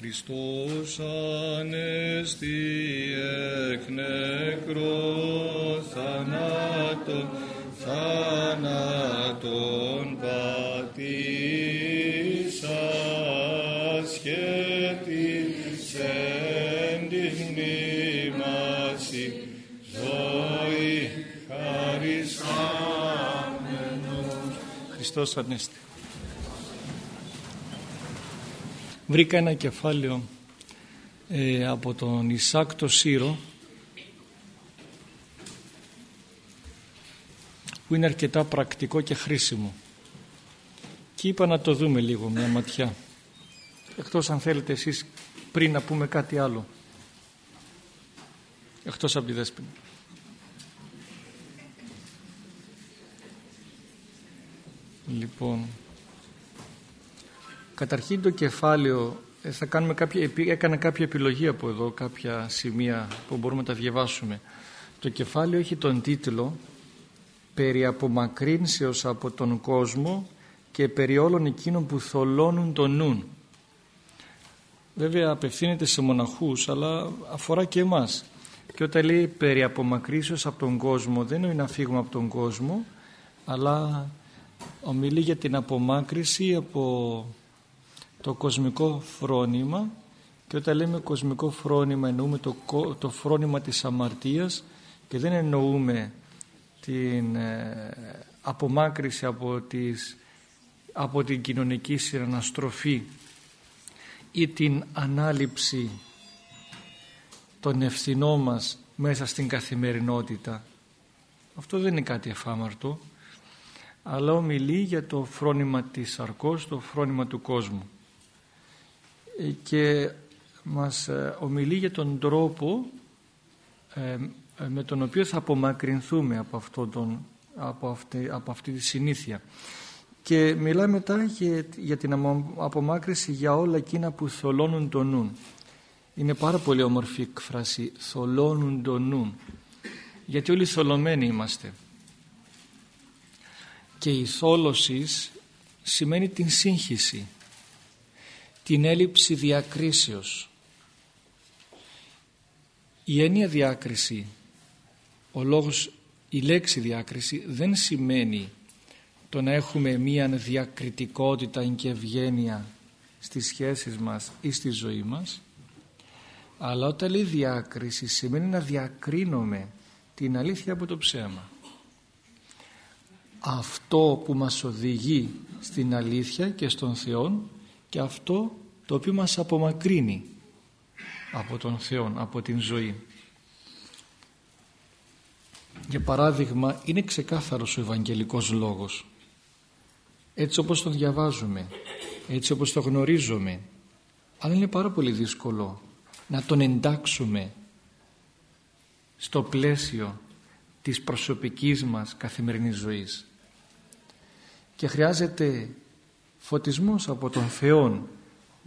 Χριστός ανέστη εκ νεκρός θανάτων, θανάτων πατήσας και της εν της μνήμαση ζωή χαρισάμενος. Χριστός ανέστη. Βρήκα ένα κεφάλαιο ε, από τον Ισάκ το Σύρο που είναι αρκετά πρακτικό και χρήσιμο. Και είπα να το δούμε λίγο μια ματιά. Εκτός αν θέλετε εσείς πριν να πούμε κάτι άλλο. Εκτός από τη δέσποινα. Λοιπόν Καταρχήν το κεφάλαιο, ε, θα κάνουμε κάποια, έκανα κάποια επιλογή από εδώ, κάποια σημεία που μπορούμε να τα διαβάσουμε. Το κεφάλαιο έχει τον τίτλο «Περί απομακρύνσεως από τον κόσμο και περί όλων εκείνων που θολώνουν τον νουν». Βέβαια απευθύνεται σε μοναχούς, αλλά αφορά και εμάς. Και όταν λέει «περί απομακρύνσεως από τον κόσμο» δεν είναι να φύγουμε από τον κόσμο, αλλά ομιλεί για την απομάκρυση από το κοσμικό φρόνημα και όταν λέμε κοσμικό φρόνημα εννοούμε το, το φρόνημα της αμαρτίας και δεν εννοούμε την ε, απομάκρυση από, τις, από την κοινωνική συναναστροφή ή την ανάληψη των ευθυνών μας μέσα στην καθημερινότητα. Αυτό δεν είναι κάτι εφάμαρτο, αλλά ομιλεί για το φρόνημα της αρκός, το φρόνημα του κόσμου και μας ε, ομιλεί για τον τρόπο ε, ε, με τον οποίο θα απομακρυνθούμε από, αυτό τον, από, αυτή, από αυτή τη συνήθεια. Και μιλάει μετά για, για την απομάκρυση για όλα εκείνα που θολώνουν τον νουν. Είναι πάρα πολύ όμορφη εκφράση, θολώνουν τον νουν. Γιατί όλοι θολωμένοι είμαστε. Και η θόλωσης σημαίνει την σύγχυση την έλλειψη διακρίσεως. Η έννοια διάκριση, ο λόγος, η λέξη διάκριση δεν σημαίνει το να έχουμε μία διακριτικότητα και ευγένεια στις σχέσεις μας ή στη ζωή μας αλλά όταν λέει διάκριση σημαίνει να διακρίνουμε την αλήθεια από το ψέμα αυτό που μας οδηγεί στην αλήθεια και στον Θεό και αυτό το οποίο μας απομακρύνει από τον Θεό, από την ζωή. Για παράδειγμα, είναι ξεκάθαρος ο Ευαγγελικός Λόγος. Έτσι όπως τον διαβάζουμε, έτσι όπως το γνωρίζουμε. Αλλά είναι πάρα πολύ δύσκολο να τον εντάξουμε στο πλαίσιο της προσωπικής μας καθημερινής ζωής. Και χρειάζεται φωτισμός από τον Θεό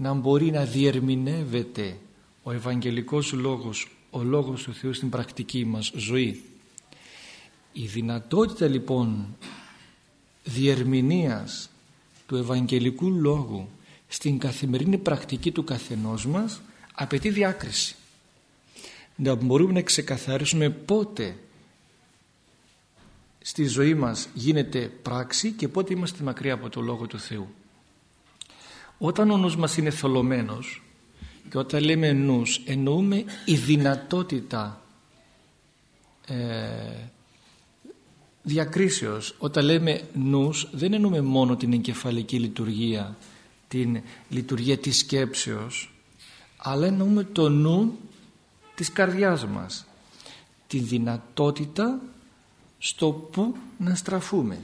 να μπορεί να διερμηνεύεται ο Ευαγγελικός Λόγος, ο Λόγος του Θεού στην πρακτική μας ζωή. Η δυνατότητα λοιπόν διερμηνίας του Ευαγγελικού Λόγου στην καθημερινή πρακτική του καθενός μας απαιτεί διάκριση. Να μπορούμε να ξεκαθαρίσουμε πότε στη ζωή μας γίνεται πράξη και πότε είμαστε μακριά από το Λόγο του Θεού. Όταν ο νους μας είναι θολωμένος και όταν λέμε νους εννοούμε η δυνατότητα ε, διακρίσεως. Όταν λέμε νους δεν εννοούμε μόνο την εγκεφαλική λειτουργία, την λειτουργία της σκέψεως αλλά εννοούμε το νου της καρδιάς μας. Την δυνατότητα στο που να στραφούμε.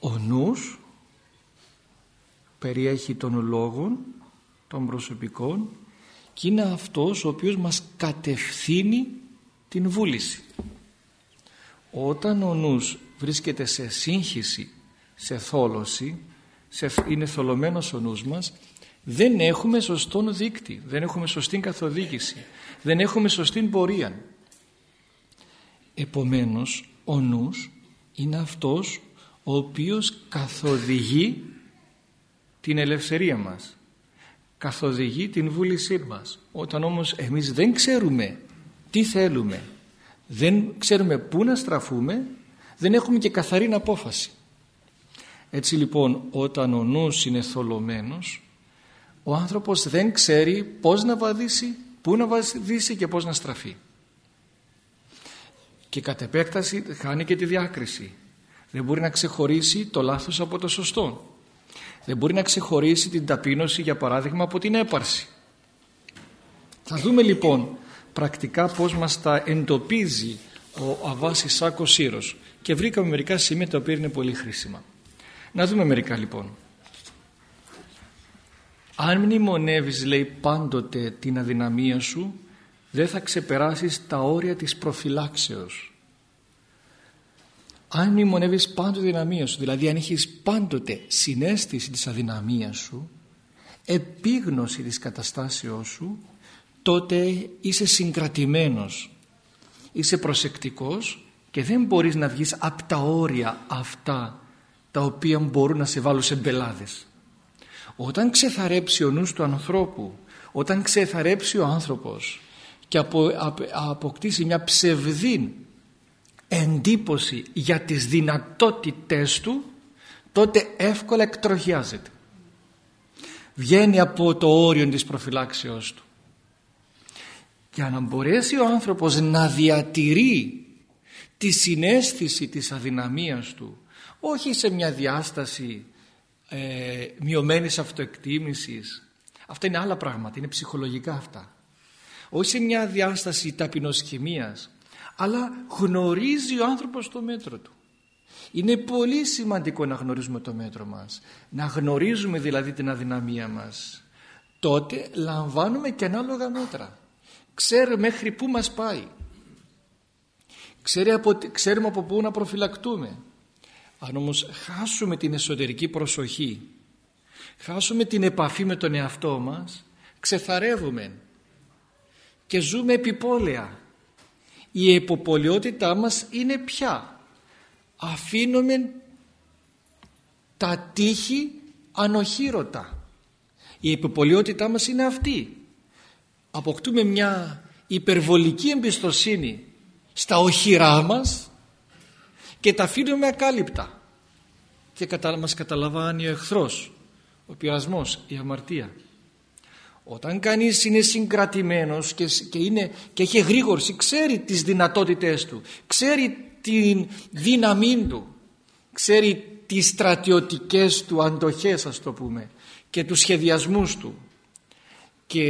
Ο νους περιέχει των λόγων των προσωπικών και είναι αυτός ο οποίος μας κατευθύνει την βούληση. Όταν ο νους βρίσκεται σε σύγχυση, σε θόλωση, σε, είναι θολωμένος ο νους μας, δεν έχουμε σωστόν δίκτυ, δεν έχουμε σωστή καθοδήγηση, δεν έχουμε σωστή πορεία. Επομένως, ο νους είναι αυτός ο οποίος καθοδηγεί την ελευθερία μας καθοδηγεί την βούλησή μας. Όταν όμως εμείς δεν ξέρουμε τι θέλουμε, δεν ξέρουμε πού να στραφούμε, δεν έχουμε και καθαρή απόφαση. Έτσι λοιπόν όταν ο νους είναι θολωμένος, ο άνθρωπος δεν ξέρει πώς να βαδίσει, πού να βαδίσει και πώς να στραφεί. Και κατ' επέκταση χάνει και τη διάκριση. Δεν μπορεί να ξεχωρίσει το λάθος από το σωστό. Δεν μπορεί να ξεχωρίσει την ταπείνωση για παράδειγμα από την έπαρση. Θα δούμε λοιπόν πρακτικά πώς μας τα εντοπίζει ο Αβάς Ισάκος Σύρος και βρήκαμε μερικά σημεία τα οποία είναι πολύ χρήσιμα. Να δούμε μερικά λοιπόν. Αν μνημονεύεις λέει πάντοτε την αδυναμία σου δεν θα ξεπεράσεις τα όρια της προφυλάξεως. Αν μνημονεύεις πάντοτε την αδυναμία σου, δηλαδή αν έχεις πάντοτε συνέστηση της αδυναμίας σου, επίγνωση της καταστάσεώς σου, τότε είσαι συγκρατημένος, είσαι προσεκτικός και δεν μπορείς να βγεις από τα όρια αυτά τα οποία μπορούν να σε βάλουν σε μπελάδες. Όταν ξεθαρέψει ο νους του ανθρώπου, όταν ξεθαρέψει ο άνθρωπος και απο, αποκτήσει μια ψευδή εντύπωση για τις δυνατότητες του, τότε εύκολα εκτροχιάζεται. Βγαίνει από το όριο της προφυλάξεώς του. Για να μπορέσει ο άνθρωπος να διατηρεί τη συνέστηση της αδυναμίας του όχι σε μια διάσταση ε, μειωμένης αυτοεκτίμησης αυτά είναι άλλα πράγματα, είναι ψυχολογικά αυτά όχι σε μια διάσταση ταπεινοσχημίας αλλά γνωρίζει ο άνθρωπος το μέτρο του. Είναι πολύ σημαντικό να γνωρίζουμε το μέτρο μας. Να γνωρίζουμε δηλαδή την αδυναμία μας. Τότε λαμβάνουμε και ανάλογα μέτρα. Ξέρουμε μέχρι πού μας πάει. Ξέρουμε από πού να προφυλακτούμε. Αν όμως χάσουμε την εσωτερική προσοχή, χάσουμε την επαφή με τον εαυτό μας, ξεθαρεύουμε και ζούμε επιπόλαια. Η εποπολιότητά μας είναι πια. Αφήνουμε τα τείχη ανοχήρωτα. Η επιπολιότητά μας είναι αυτή. Αποκτούμε μια υπερβολική εμπιστοσύνη στα οχυρά μας και τα αφήνουμε ακάλυπτα και μας καταλαβαίνει ο εχθρός ο πειρασμός, η αμαρτία όταν κανείς είναι συγκρατημένος και, και, είναι, και έχει γρήγορση ξέρει τις δυνατότητες του ξέρει την δύναμή του ξέρει τις στρατιωτικές του αντοχές ας το πούμε και τους σχεδιασμούς του και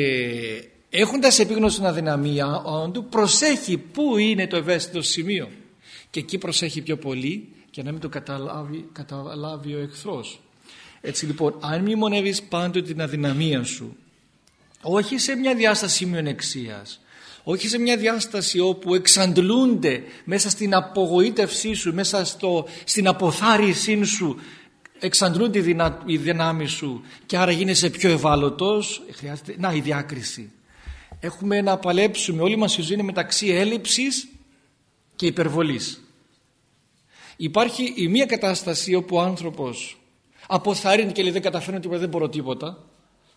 έχοντας επίγνωση την αδυναμία του προσέχει πού είναι το ευαίσθητο σημείο και εκεί προσέχει πιο πολύ για να μην το καταλάβει, καταλάβει ο εχθρός. Έτσι λοιπόν αν μνημονεύεις πάντοτε την αδυναμία σου όχι σε μια διάσταση μειονεξίας. Όχι σε μια διάσταση όπου εξαντλούνται μέσα στην απογοήτευσή σου μέσα στο, στην αποθάρρυσή σου εξαντλούνται οι δυνάμεις σου. Και άρα γίνεσαι πιο ευάλωτος. Χρειάζεται, να η διάκριση. Έχουμε να παλέψουμε όλη μας η ζωή μεταξύ έλλειψης και υπερβολής. Υπάρχει η μία κατάσταση όπου ο άνθρωπος αποθαρρύνει και λέει δεν καταφέρνω τίποτα, δεν μπορώ τίποτα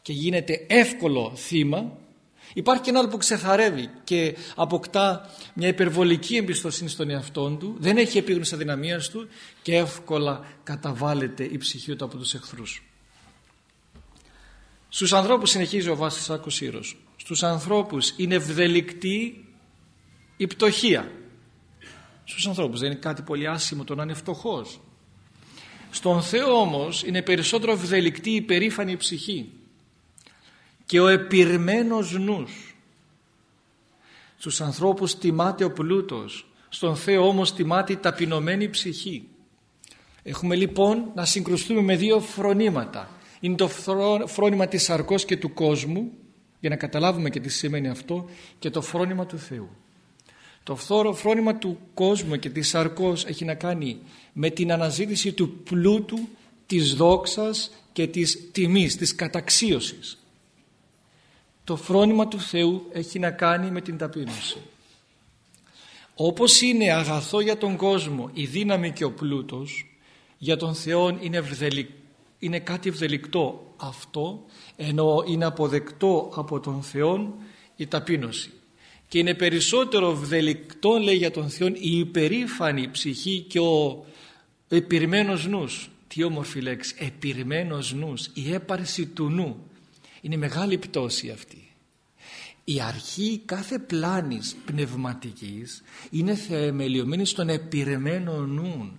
και γίνεται εύκολο θύμα. Υπάρχει και ένα άλλο που ξεθαρεύει και αποκτά μια υπερβολική εμπιστοσύνη στον εαυτό του, δεν έχει επίγνωση αδυναμίας του και εύκολα καταβάλλεται η ψυχή του από τους εχθρούς. Στους ανθρώπους συνεχίζει ο Βάσης Άκος Ήρος. Στους ανθρώπους είναι ευδελικτή η πτωχία στους ανθρώπους. Δεν είναι κάτι πολύ άσχημο το να είναι φτωχός. Στον Θεό όμως είναι περισσότερο ευδελικτή η περήφανη ψυχή και ο επιρμένος νους. Στους ανθρώπους τιμάται ο πλούτος, στον Θεό όμως τιμάται η ταπεινωμένη ψυχή. Έχουμε λοιπόν να συγκρουστούμε με δύο φρονήματα. Είναι το φρόνημα της σαρκός και του κόσμου, για να καταλάβουμε και τι σημαίνει αυτό, και το φρόνημα του Θεού. Το φρόνημα του κόσμου και της σαρκός έχει να κάνει με την αναζήτηση του πλούτου, της δόξας και της τιμής, της καταξίωσης. Το φρόνημα του Θεού έχει να κάνει με την ταπείνωση. Όπως είναι αγαθό για τον κόσμο η δύναμη και ο πλούτος, για τον Θεό είναι είναι κάτι ευδελικτό αυτό ενώ είναι αποδεκτό από τον Θεό η ταπείνωση. Και είναι περισσότερο ευδελικτό λέει για τον Θεό η υπερήφανη ψυχή και ο επιρμένος νους. Τι όμορφη λέξη επιρμένος νους η έπαρση του νου είναι μεγάλη πτώση αυτή η αρχή κάθε πλάνης πνευματικής είναι θεμελιωμένη στον επιρεμένο νου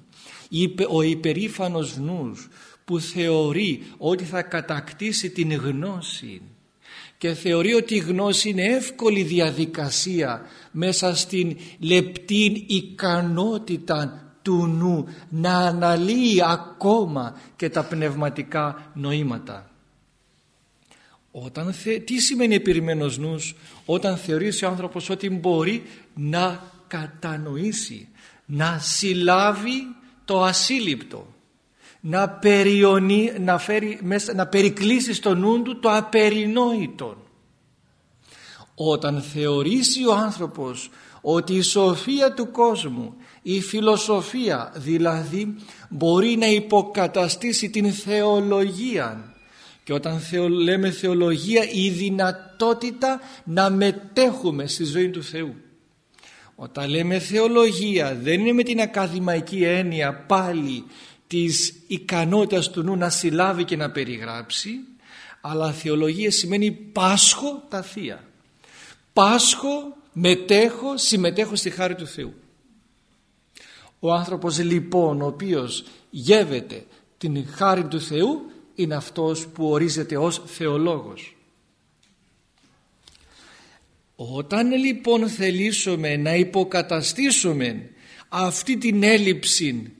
ο υπερήφανος νους που θεωρεί ότι θα κατακτήσει την γνώση και θεωρεί ότι η γνώση είναι εύκολη διαδικασία μέσα στην λεπτή ικανότητα του νου να αναλύει ακόμα και τα πνευματικά νοήματα. Όταν Τι σημαίνει επιρρημένος νους; Όταν θεωρήσει ο άνθρωπος ότι μπορεί να κατανοήσει, να συλλάβει το ασύλληπτο, να, περιονεί, να, φέρει, να περικλείσει στο νου του το απερινόητο. Όταν θεωρήσει ο άνθρωπος ότι η σοφία του κόσμου, η φιλοσοφία δηλαδή μπορεί να υποκαταστήσει την θεολογία και όταν λέμε θεολογία η δυνατότητα να μετέχουμε στη ζωή του Θεού. Όταν λέμε θεολογία δεν είναι με την ακαδημαϊκή έννοια πάλι της ικανότητας του νου να συλλάβει και να περιγράψει αλλά θεολογία σημαίνει πάσχω τα Θεία. Πάσχω, μετέχω, συμμετέχω στη χάρη του Θεού. Ο άνθρωπος λοιπόν ο οποίος γεύεται την χάρη του Θεού είναι αυτός που ορίζεται ως θεολόγος. Όταν λοιπόν θελήσουμε να υποκαταστήσουμε αυτή την έλλειψη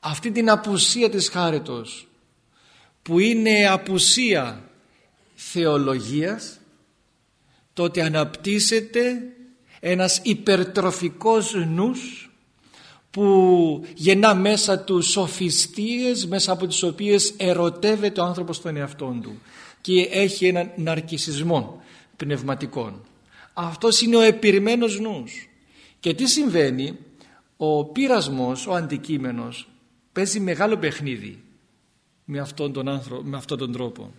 αυτή την απουσία της χάριτος που είναι απουσία θεολογίας τότε αναπτύσσεται ένας υπερτροφικός νους που γεννά μέσα τους σοφιστίες μέσα από τις οποίες ερωτεύεται ο άνθρωπος τον εαυτό του και έχει έναν ναρκισισμό πνευματικών. Αυτός είναι ο επιρρημένος νους. Και τι συμβαίνει, ο πειρασμός, ο αντικείμενος παίζει μεγάλο παιχνίδι με αυτόν τον, άνθρω... με αυτόν τον τρόπο.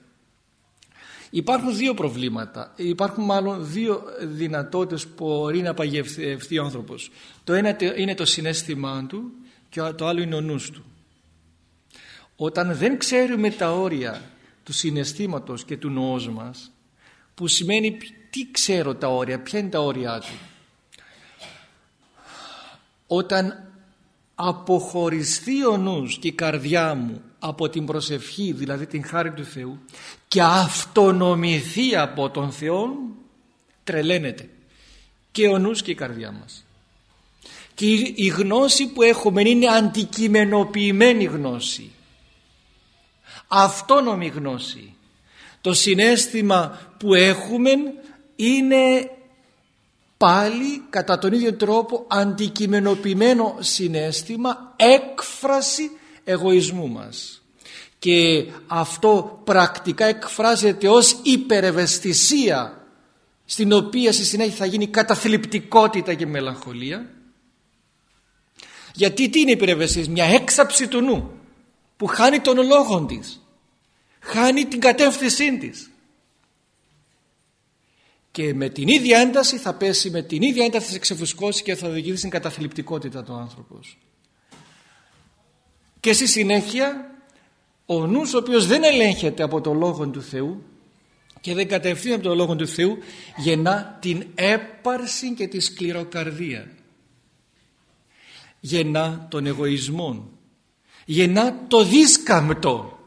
Υπάρχουν δύο προβλήματα, υπάρχουν μάλλον δύο δυνατότητες που μπορεί να παγιευτεί ο άνθρωπος. Το ένα είναι το συνέστημά του και το άλλο είναι ο νους του. Όταν δεν ξέρουμε τα όρια του συναισθήματος και του νοός μας, που σημαίνει τι ξέρω τα όρια, ποια είναι τα όρια του. Όταν αποχωριστεί ο νους και η καρδιά μου από την προσευχή δηλαδή την χάρη του Θεού και αυτονομηθεί από τον Θεό τρελαίνεται. Και ο νους και η καρδιά μας. Και η γνώση που έχουμε είναι αντικειμενοποιημένη γνώση. Αυτόνομη γνώση. Το συνέστημα που έχουμε είναι πάλι κατά τον ίδιο τρόπο αντικειμενοποιημένο συνέστημα έκφραση εγωισμού μας. Και αυτό πρακτικά εκφράζεται ως υπερευαισθησία στην οποία στη συνέχεια θα γίνει καταθλιπτικότητα και μελαγχολία. Γιατί τι είναι υπερευαισθησία; Μια έξαψη του νου που χάνει τον λόγο της χάνει την κατεύθυνσή της. Και με την ίδια ένταση θα πέσει με την ίδια ένταση θα ξεφουσκώσει και θα οδηγήσει στην καταθλιπτικότητα του άνθρωπος και στη συνέχεια ο νους ο οποίος δεν ελέγχεται από το Λόγο του Θεού και δεν κατευθύνει από το Λόγο του Θεού γεννά την έπαρση και τη σκληροκαρδία. Γεννά τον εγωισμό γεννά το δίσκαμπτο.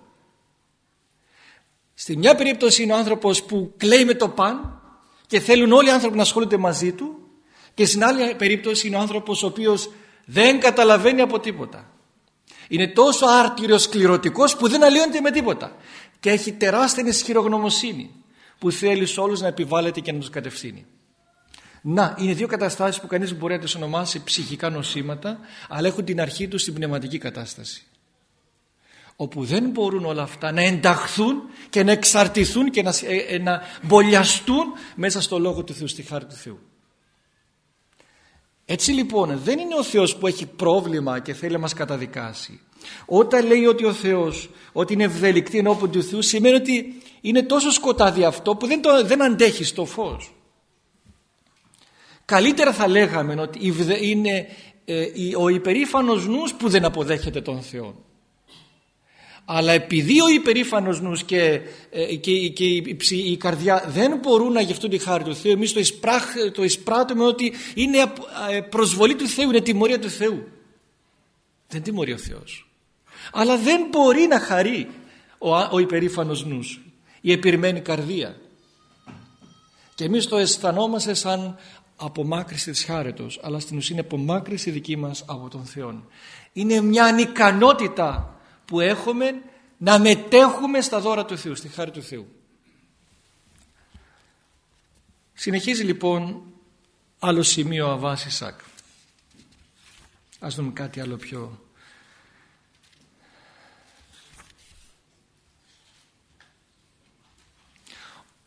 Στη μια περίπτωση είναι ο άνθρωπος που κλαίει με το παν και θέλουν όλοι οι άνθρωποι να ασχολούνται μαζί του και στην άλλη περίπτωση είναι ο άνθρωπος ο οποίος δεν καταλαβαίνει από τίποτα. Είναι τόσο άρτηρος σκληρωτικός που δεν αλλοιώνεται με τίποτα και έχει τεράστια ισχυρογνωμοσύνη που θέλει σε όλους να επιβάλλεται και να τους κατευθύνει. Να, είναι δύο καταστάσεις που κανείς μπορεί να τις ονομάσει ψυχικά νοσήματα αλλά έχουν την αρχή τους στην πνευματική κατάσταση όπου δεν μπορούν όλα αυτά να ενταχθούν και να εξαρτηθούν και να, ε, ε, να μπολιαστούν μέσα στο Λόγο του Θεού, στη χάρη του Θεού. Έτσι λοιπόν δεν είναι ο Θεός που έχει πρόβλημα και θέλει να μας καταδικάσει. Όταν λέει ότι ο Θεός ότι είναι ευδελικτή ενώπιον του Θεού σημαίνει ότι είναι τόσο σκοτάδι αυτό που δεν, το, δεν αντέχει στο φως. Καλύτερα θα λέγαμε ότι είναι ε, ο υπερήφανος νους που δεν αποδέχεται τον Θεό. Αλλά επειδή ο υπερήφανος νους και, ε, και, και η, η, καρδιά δεν μπορούν να γευτούν τη χάρη του Θεού εμείς το, εισπράχ, το εισπράττουμε ότι είναι ε, προσβολή του Θεού, είναι τιμωρία του Θεού. Δεν τιμωρεί ο Θεός. Αλλά δεν μπορεί να χαρεί ο, ο υπερήφανος νους, η επιρμένη καρδία. Και εμείς το αισθανόμαστε σαν απομάκρυση της χάρετος, αλλά στην ουσία είναι απομάκρυση δική μας από τον Θεό. Είναι μια ανικανότητα που έχουμε να μετέχουμε στα δώρα του Θεού, στη χάρη του Θεού. Συνεχίζει λοιπόν άλλο σημείο ο Αβάς Ισάκ. Ας δούμε κάτι άλλο πιο...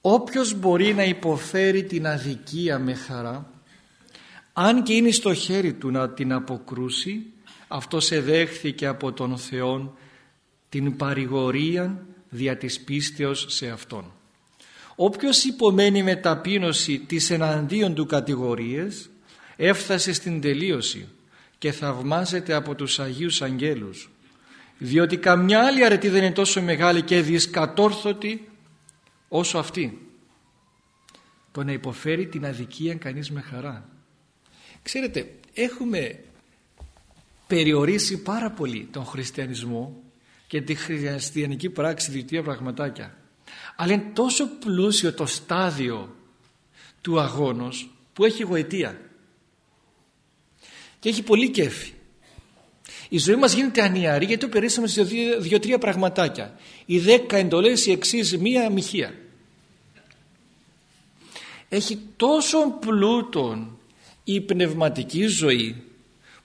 Όποιος μπορεί να υποφέρει την αδικία με χαρά αν και είναι στο χέρι του να την αποκρούσει αυτός εδέχθηκε από τον Θεό την παρηγορία δια της πίστεως σε Αυτόν. Όποιος υπομένει με ταπείνωση τις εναντίον του κατηγορίες έφτασε στην τελείωση και θαυμάζεται από τους Αγίους Αγγέλους διότι καμιά άλλη αρετή δεν είναι τόσο μεγάλη και δυσκατόρθωτη όσο αυτή το να υποφέρει την αδικία κανείς με χαρά ξέρετε έχουμε περιορίσει πάρα πολύ τον χριστιανισμό και τη χριστιανική πράξη δύο πραγματάκια. Αλλά είναι τόσο πλούσιο το στάδιο του αγώνος που έχει γοητεία. Και έχει πολύ κέφι. Η ζωή μας γίνεται ανιαρή γιατί το περίσαμε σε δύο-τρία πραγματάκια. Οι δέκα εντολές, οι εξής μία μοιχεία. Έχει τόσο πλούτον η πνευματική ζωή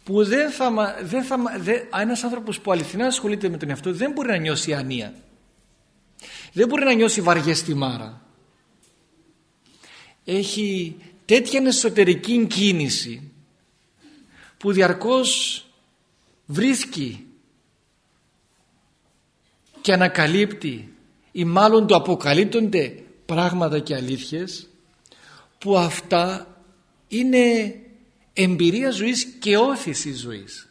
που δεν θα, δεν θα, δεν, ένας άνθρωπος που αληθινά ασχολείται με τον εαυτό δεν μπορεί να νιώσει ανία δεν μπορεί να νιώσει βαριές στη μάρα έχει τέτοια εσωτερική κίνηση που διαρκώς βρίσκει και ανακαλύπτει ή μάλλον του αποκαλύπτονται πράγματα και αλήθειες που αυτά είναι εμπειρία ζωής και όθηση ζωής.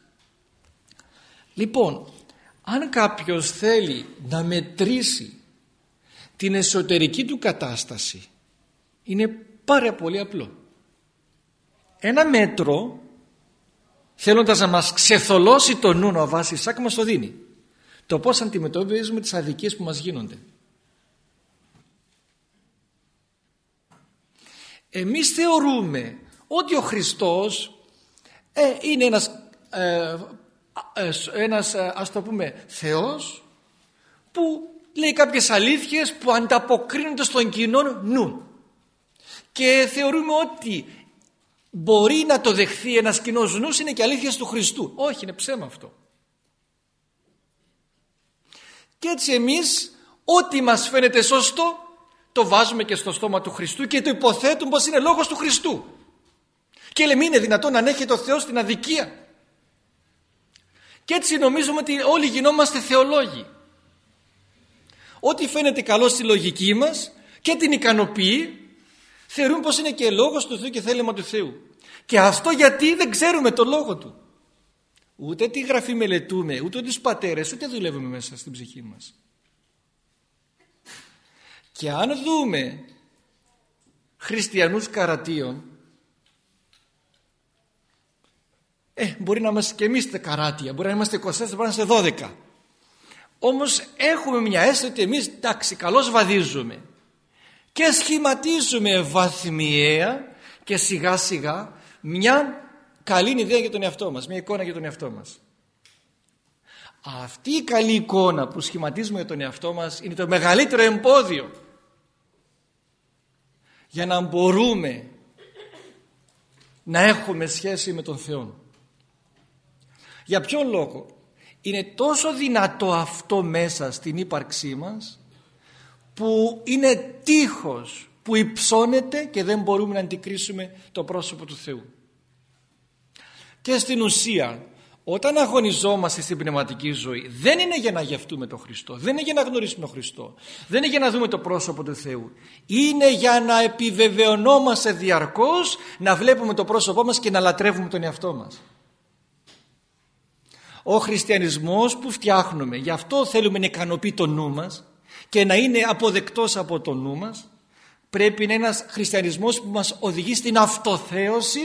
Λοιπόν, αν κάποιος θέλει να μετρήσει την εσωτερική του κατάσταση είναι πάρα πολύ απλό. Ένα μέτρο θέλοντας να μας ξεθολώσει το νου ο Βάσης Σάκ μας το δίνει. Το πώς αντιμετωπίζουμε τις αδικίες που μας γίνονται. Εμείς θεωρούμε ότι ο Χριστός ε, είναι ένας, ε, ε, ένας ε, ας το πούμε Θεός που λέει κάποιες αλήθειες που ανταποκρίνονται στον κοινό νου. Και θεωρούμε ότι μπορεί να το δεχθεί ένας κοινός νους είναι και αλήθειες του Χριστού. Όχι είναι ψέμα αυτό. Και έτσι εμείς ό,τι μας φαίνεται σωστό το βάζουμε και στο στόμα του Χριστού και το υποθέτουμε πως είναι λόγος του Χριστού και λέμε είναι δυνατόν να ανέχεται ο Θεός την αδικία. Και έτσι νομίζουμε ότι όλοι γινόμαστε θεολόγοι. Ό,τι φαίνεται καλό στη λογική μας και την ικανοποιεί θεωρούμε πως είναι και λόγος του Θεού και θέλημα του Θεού. Και αυτό γιατί δεν ξέρουμε το λόγο Του. Ούτε τη γραφή μελετούμε, ούτε τους πατέρες, ούτε δουλεύουμε μέσα στην ψυχή μας. Και αν δούμε χριστιανούς καρατίων Ε, μπορεί να είμαστε και εμείς καράτια, μπορεί να είμαστε 24, μπορεί να είμαστε 12. Όμως έχουμε μια αίσθηση ότι εμείς εντάξει καλώς βαδίζουμε και σχηματίζουμε βαθμιαία και σιγά σιγά μια καλή ιδέα για τον εαυτό μας, μια εικόνα για τον εαυτό μας. Αυτή η καλή εικόνα που σχηματίζουμε για τον εαυτό μας είναι το μεγαλύτερο εμπόδιο για να μπορούμε να έχουμε σχέση με τον Θεό. Για ποιον λόγο; Είναι τόσο δυνατό αυτό μέσα στην ύπαρξή μας που είναι τείχος που υψώνεται και δεν μπορούμε να αντικρίσουμε το πρόσωπο του Θεού. Και στην ουσία όταν αγωνιζόμαστε στην πνευματική ζωή δεν είναι για να γευτούμε τον Χριστό, δεν είναι για να γνωρίσουμε τον Χριστό, δεν είναι για να δούμε το πρόσωπο του Θεού. Είναι για να επιβεβαιωνόμαστε διαρκώς, να βλέπουμε το πρόσωπό μας και να λατρεύουμε τον εαυτό μας. Ο χριστιανισμός που φτιάχνουμε, γι' αυτό θέλουμε να ικανοποιεί το νου μας και να είναι αποδεκτός από το νου μας, πρέπει να είναι ένας χριστιανισμός που μας οδηγεί στην αυτοθέωση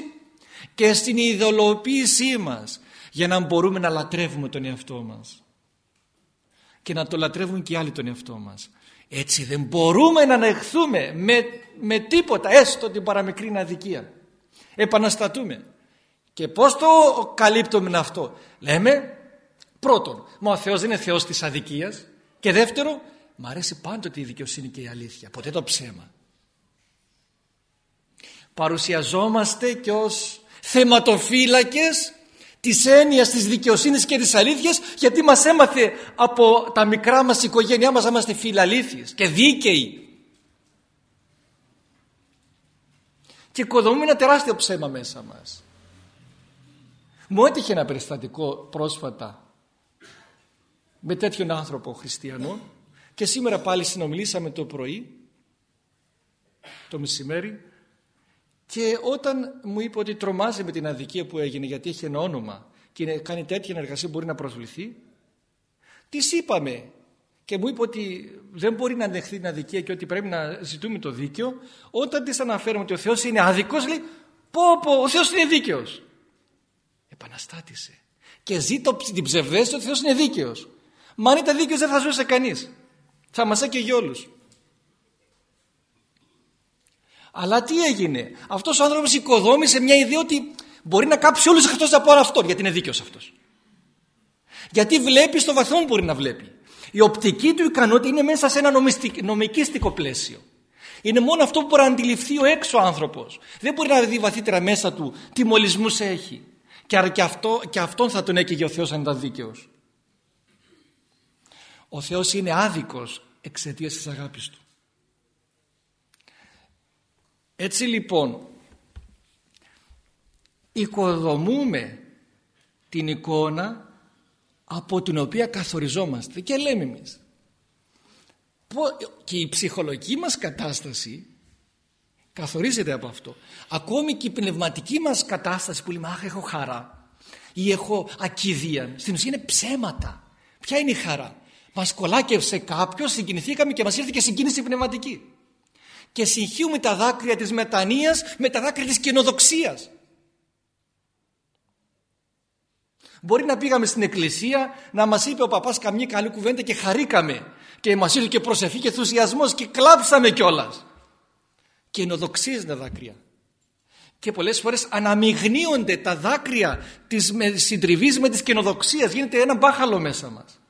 και στην ιδεολοποίησή μας για να μπορούμε να λατρεύουμε τον εαυτό μας και να το λατρεύουν και οι άλλοι τον εαυτό μας. Έτσι δεν μπορούμε να ανεχθούμε με, με τίποτα έστω την παραμικρή αδικία. Επαναστατούμε. Και πώς το καλύπτουμε αυτό. Λέμε πρώτον, μα ο Θεός δεν είναι Θεός της αδικίας και δεύτερο, μου αρέσει πάντοτε η δικαιοσύνη και η αλήθεια, ποτέ το ψέμα. Παρουσιαζόμαστε και ως θεματοφύλακες της έννοιας της δικαιοσύνης και της αλήθειας γιατί μας έμαθε από τα μικρά μας οικογένειά μας να είμαστε φιλαλήθειες και δίκαιοι. Και οικοδομούμε ένα τεράστιο ψέμα μέσα μας. Μου έτυχε ένα περιστατικό πρόσφατα με τέτοιον άνθρωπο χριστιανό και σήμερα πάλι συνομιλήσαμε το πρωί, το μεσημέρι και όταν μου είπε ότι τρομάζει με την αδικία που έγινε γιατί έχει ένα όνομα και κάνει τέτοια εργασία που μπορεί να προσβληθεί, της είπαμε και μου είπε ότι δεν μπορεί να ανεχθεί την αδικία και ότι πρέπει να ζητούμε το δίκαιο. Όταν της αναφέρουμε ότι ο Θεός είναι άδικος, λέει πω πω ο Θεός είναι δίκαιος. Επαναστάτησε και ζήτω την ψευδέστηση ότι ο Θεός είναι δίκαιος. Μα αν ήταν δίκαιος δεν θα ζούσε κανείς. Θα μας έκαιγε όλους. Αλλά τι έγινε; Αυτός ο άνθρωπος οικοδόμησε μια ιδέα ότι μπορεί να κάψει όλους εκτός από αυτόν γιατί είναι δίκαιος αυτός. Γιατί βλέπει στο βαθμό που μπορεί να βλέπει. Η οπτική του ικανότητα είναι μέσα σε ένα νομικίστικο πλαίσιο. Είναι μόνο αυτό που μπορεί να αντιληφθεί ο έξω άνθρωπος. Δεν μπορεί να δει βαθύτερα μέσα του τι μολυσμούς έχει. Και, και, αυτό, και αυτόν θα τον έκαιγε ο Θεός αν ήταν δίκαιος. Ο Θεός είναι άδικος εξαιτίας της αγάπης του. Έτσι λοιπόν οικοδομούμε την εικόνα από την οποία καθοριζόμαστε και λέμε εμείς και η ψυχολογική μας κατάσταση καθορίζεται από αυτό. Ακόμη και η πνευματική μας κατάσταση που λέμε αχ έχω χαρά ή έχω ακιδεία στην ουσία είναι ψέματα. Ποια είναι η χαρά; Μας κολάκευσε κάποιος συγκινηθήκαμε και μας ήρθε και συγκίνηση πνευματική. Και συγχύουμε τα δάκρυα της μετανοίας με τα δάκρυα της καινοδοξίας. Μπορεί να πήγαμε στην εκκλησία να μας είπε ο παπάς καμία καλή κουβέντα και χαρήκαμε και μας ήρθε και προσευχή και ενθουσιασμός και κλάψαμε κιόλας. Καινοδοξίες είναι δάκρυα. Και πολλές φορές αναμειγνύονται τα δάκρυα της συντριβής με της καινοδοξίας. Γίνεται ένα μπάχαλο μέσα μας.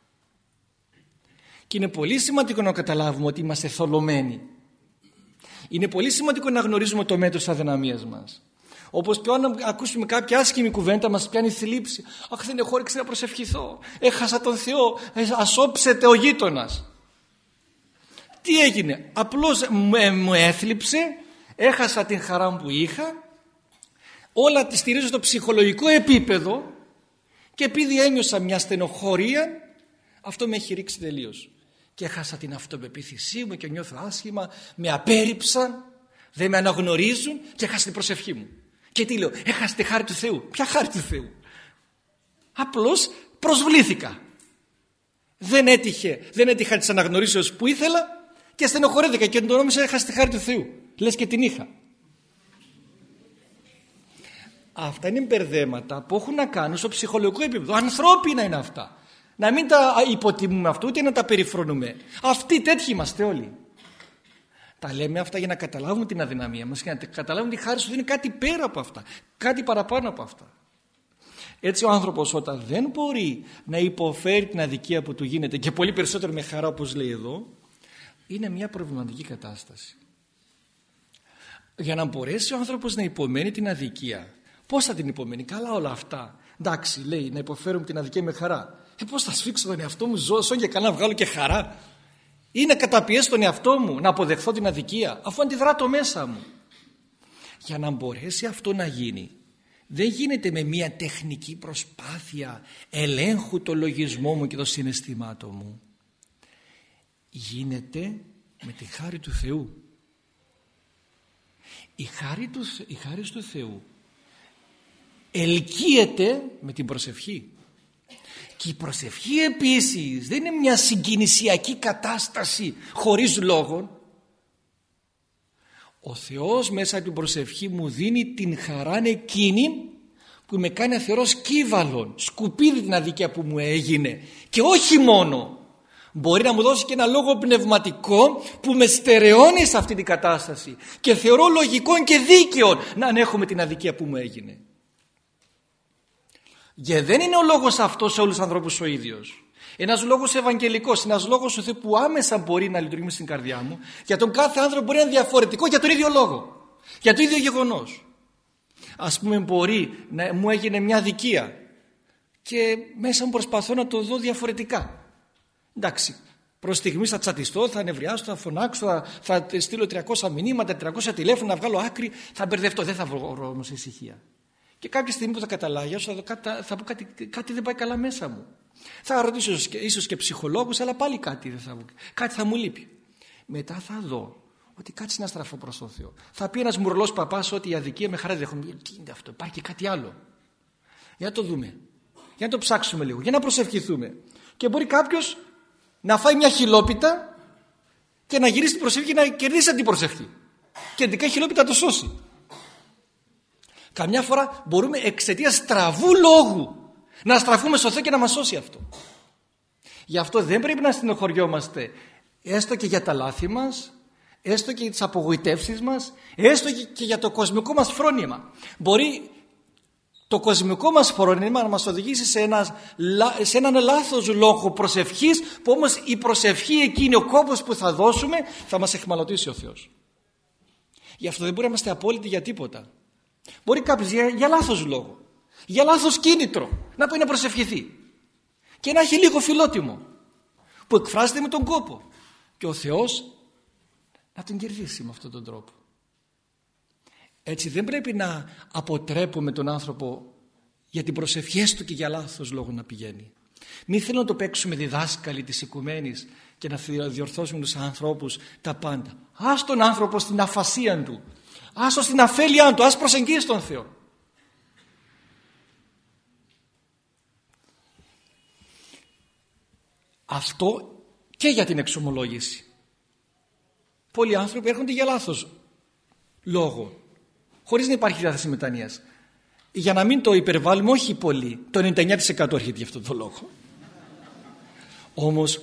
Και είναι πολύ σημαντικό να καταλάβουμε ότι είμαστε θολωμένοι. Είναι πολύ σημαντικό να γνωρίζουμε το μέτρο της αδυναμίας μας. Όπως και όταν ακούσουμε κάποια άσχημη κουβέντα μας πιάνει θλίψη. Αχ δεν έχω όρεξη να προσευχηθώ. Έχασα τον Θεό. Ε, ασόψετε ο γείτονας. Τι έγινε; Απλώς μου έθλιψε. Έχασα την χαρά που είχα. Όλα τη στηρίζω στο ψυχολογικό επίπεδο. Και επειδή ένιωσα μια στενοχωρία. Αυτό με έχει ρίξει τελείως και έχασα την αυτοπεποίθησή μου και νιώθω άσχημα, με απέρριψαν, δεν με αναγνωρίζουν και έχασα την προσευχή μου. Και τι λέω, έχασα τη χάρη του Θεού. Ποια χάρη του Θεού; Απλώς προσβλήθηκα. Δεν έτυχε, δεν έτυχα τις αναγνωρίσεως που ήθελα και στενοχωρέθηκα και τον νόμιζα έχασα τη χάρη του Θεού. Λες και την είχα. Αυτά είναι μπερδέματα που έχουν να κάνουν στο ψυχολογικό επίπεδο. Ανθρώπινα είναι αυτά. Να μην τα υποτιμούμε αυτό ούτε να τα περιφρονούμε. Αυτοί τέτοιοι είμαστε όλοι. Τα λέμε αυτά για να καταλάβουμε την αδυναμία μας και να καταλάβουμε τη χάρη σου είναι κάτι πέρα από αυτά. Κάτι παραπάνω από αυτά. Έτσι ο άνθρωπος όταν δεν μπορεί να υποφέρει την αδικία που του γίνεται και πολύ περισσότερο με χαρά όπως λέει εδώ είναι μια προβληματική κατάσταση. Για να μπορέσει ο άνθρωπος να υπομένει την αδικία πώς θα την υπομένει; Καλά όλα αυτά εντάξει λέει να υποφέρουμε την αδικία με χαρά ε, πώς θα σφίξω τον εαυτό μου, ζω, ζω και καλά βγάλω και χαρά. Ή να καταπιέσω τον εαυτό μου, να αποδεχθώ την αδικία, αφού αντιδρά το μέσα μου. Για να μπορέσει αυτό να γίνει, δεν γίνεται με μια τεχνική προσπάθεια ελέγχου το λογισμό μου και το συναισθημάτο μου. Γίνεται με τη χάρη του Θεού. Η χάρη του, η χάρη του Θεού ελκύεται με την προσευχή. Και η προσευχή επίσης δεν είναι μια συγκινησιακή κατάσταση χωρίς λόγο. Ο Θεός μέσα από την προσευχή μου δίνει την χαρά εκείνη που με κάνει να θεωρώ σκύβαλον, σκουπίδι την αδικία που μου έγινε και όχι μόνο. Μπορεί να μου δώσει και ένα λόγο πνευματικό που με στερεώνει σε αυτή την κατάσταση και θεωρώ λογικό και δίκαιο να ανέχομαι την αδικία που μου έγινε. Και δεν είναι ο λόγος αυτός σε όλους τους ανθρώπους ο ίδιος. Ένας λόγος ευαγγελικός, ένας λόγος που άμεσα μπορεί να λειτουργεί στην καρδιά μου. Για τον κάθε άνθρωπο μπορεί να είναι διαφορετικό για τον ίδιο λόγο. Για το ίδιο γεγονός. Ας πούμε μπορεί να μου έγινε μια δικία και μέσα μου προσπαθώ να το δω διαφορετικά. Εντάξει, προς στιγμή θα τσατιστώ, θα νευριάσω, θα φωνάξω, θα, θα στείλω 300 μηνύματα, 300 τηλέφωνα, να βγάλω άκρη, θα μπερδευτώ, δεν θα βρω όμως ησυχία. Και κάποια στιγμή που θα καταλάγιασω θα, θα πω κάτι, κάτι δεν πάει καλά μέσα μου. Θα ρωτήσω ίσως και ψυχολόγους αλλά πάλι κάτι, δεν θα, κάτι θα μου λείπει. Μετά θα δω ότι κάτι να στραφώ προς τον Θεό. Θα πει ένας μουρλός παπάς ότι η αδικία με χαρά δέχομαι. Τι είναι αυτό, υπάρχει και κάτι άλλο. Για να το δούμε. Για να το ψάξουμε λίγο. Για να προσευχηθούμε. Και μπορεί κάποιος να φάει μια χιλόπιτα και να γυρίσει την προσευχή και να κερδίσει την προσευχή. Και αντικά η χιλόπιτα το σώσει. Καμιά φορά μπορούμε εξαιτίας στραβού λόγου να στραφούμε στο Θεό και να μας σώσει αυτό. Γι' αυτό δεν πρέπει να στενοχωριόμαστε έστω και για τα λάθη μας, έστω και για τις απογοητεύσεις μας, έστω και για το κοσμικό μας φρόνημα. Μπορεί το κοσμικό μας φρόνημα να μας οδηγήσει σε, ένας, σε έναν λάθος λόγο προσευχής που όμως η προσευχή εκείνη, ο κόπος που θα δώσουμε θα μας εχμαλωτήσει ο Θεός. Γι' αυτό δεν μπορεί να είμαστε απόλυτοι για τίποτα. Μπορεί κάποιος για, για λάθος λόγο, για λάθος κίνητρο να πει να προσευχηθεί και να έχει λίγο φιλότιμο που εκφράζεται με τον κόπο και ο Θεός να τον κερδίσει με αυτόν τον τρόπο. Έτσι δεν πρέπει να αποτρέπουμε τον άνθρωπο για την προσευχή του και για λάθος λόγο να πηγαίνει. Μην θέλω να το παίξουμε διδάσκαλοι της οικουμένης και να διορθώσουμε τους ανθρώπους τα πάντα. Ας τον άνθρωπο στην αφασία του Άστο στην αφέλειά του, ας προσεγγίσει τον Θεό. Αυτό και για την εξομολόγηση. Πολλοί άνθρωποι έρχονται για λάθος λόγο, χωρίς να υπάρχει διάθεση μετανοίας. Για να μην το υπερβάλλουμε, όχι πολύ, το 99% έρχεται για αυτό το λόγο. Όμως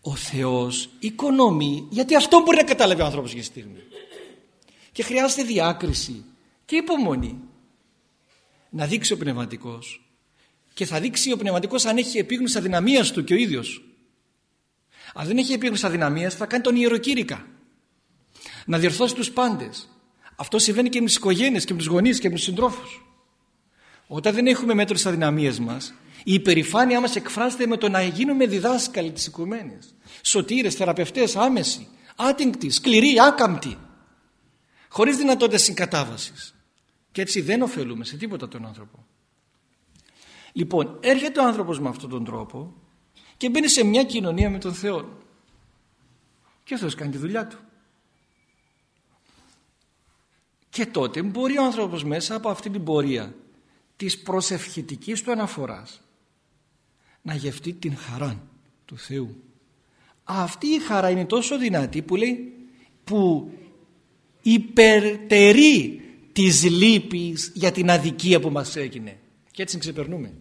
ο Θεός οικονομεί, γιατί αυτό μπορεί να καταλάβει ο άνθρωπος για στιγμή και χρειάζεται διάκριση και υπομονή. Να δείξει ο πνευματικός και θα δείξει ο πνευματικός αν έχει επίγνωση αδυναμίας του και ο ίδιος. Αν δεν έχει επίγνωση αδυναμίας θα κάνει τον ιεροκήρυκα. Να διορθώσει τους πάντες. Αυτό συμβαίνει και με τις οικογένειες και με τους γονείς και με τους συντρόφους. Όταν δεν έχουμε μέτρο στις αδυναμίες μας η υπερηφάνειά μας εκφράζεται με το να γίνουμε διδάσκαλοι της οικουμένης. Σωτήρες, θεραπευτές, άμεση, άτιγκτοι, σκληροί, άκαμπτοι χωρίς δυνατότητα συγκατάβασης. Και έτσι δεν ωφελούμε σε τίποτα τον άνθρωπο. Λοιπόν, έρχεται ο άνθρωπος με αυτόν τον τρόπο και μπαίνει σε μια κοινωνία με τον Θεό. Και ο Θεός κάνει τη δουλειά του. Και τότε μπορεί ο άνθρωπος μέσα από αυτή την πορεία της προσευχητικής του αναφοράς να γευτεί την χαρά του Θεού. Αυτή η χαρά είναι τόσο δυνατή που λέει που υπερτερεί της λύπης για την αδικία που μας έγινε. Και έτσι ξεπερνούμε.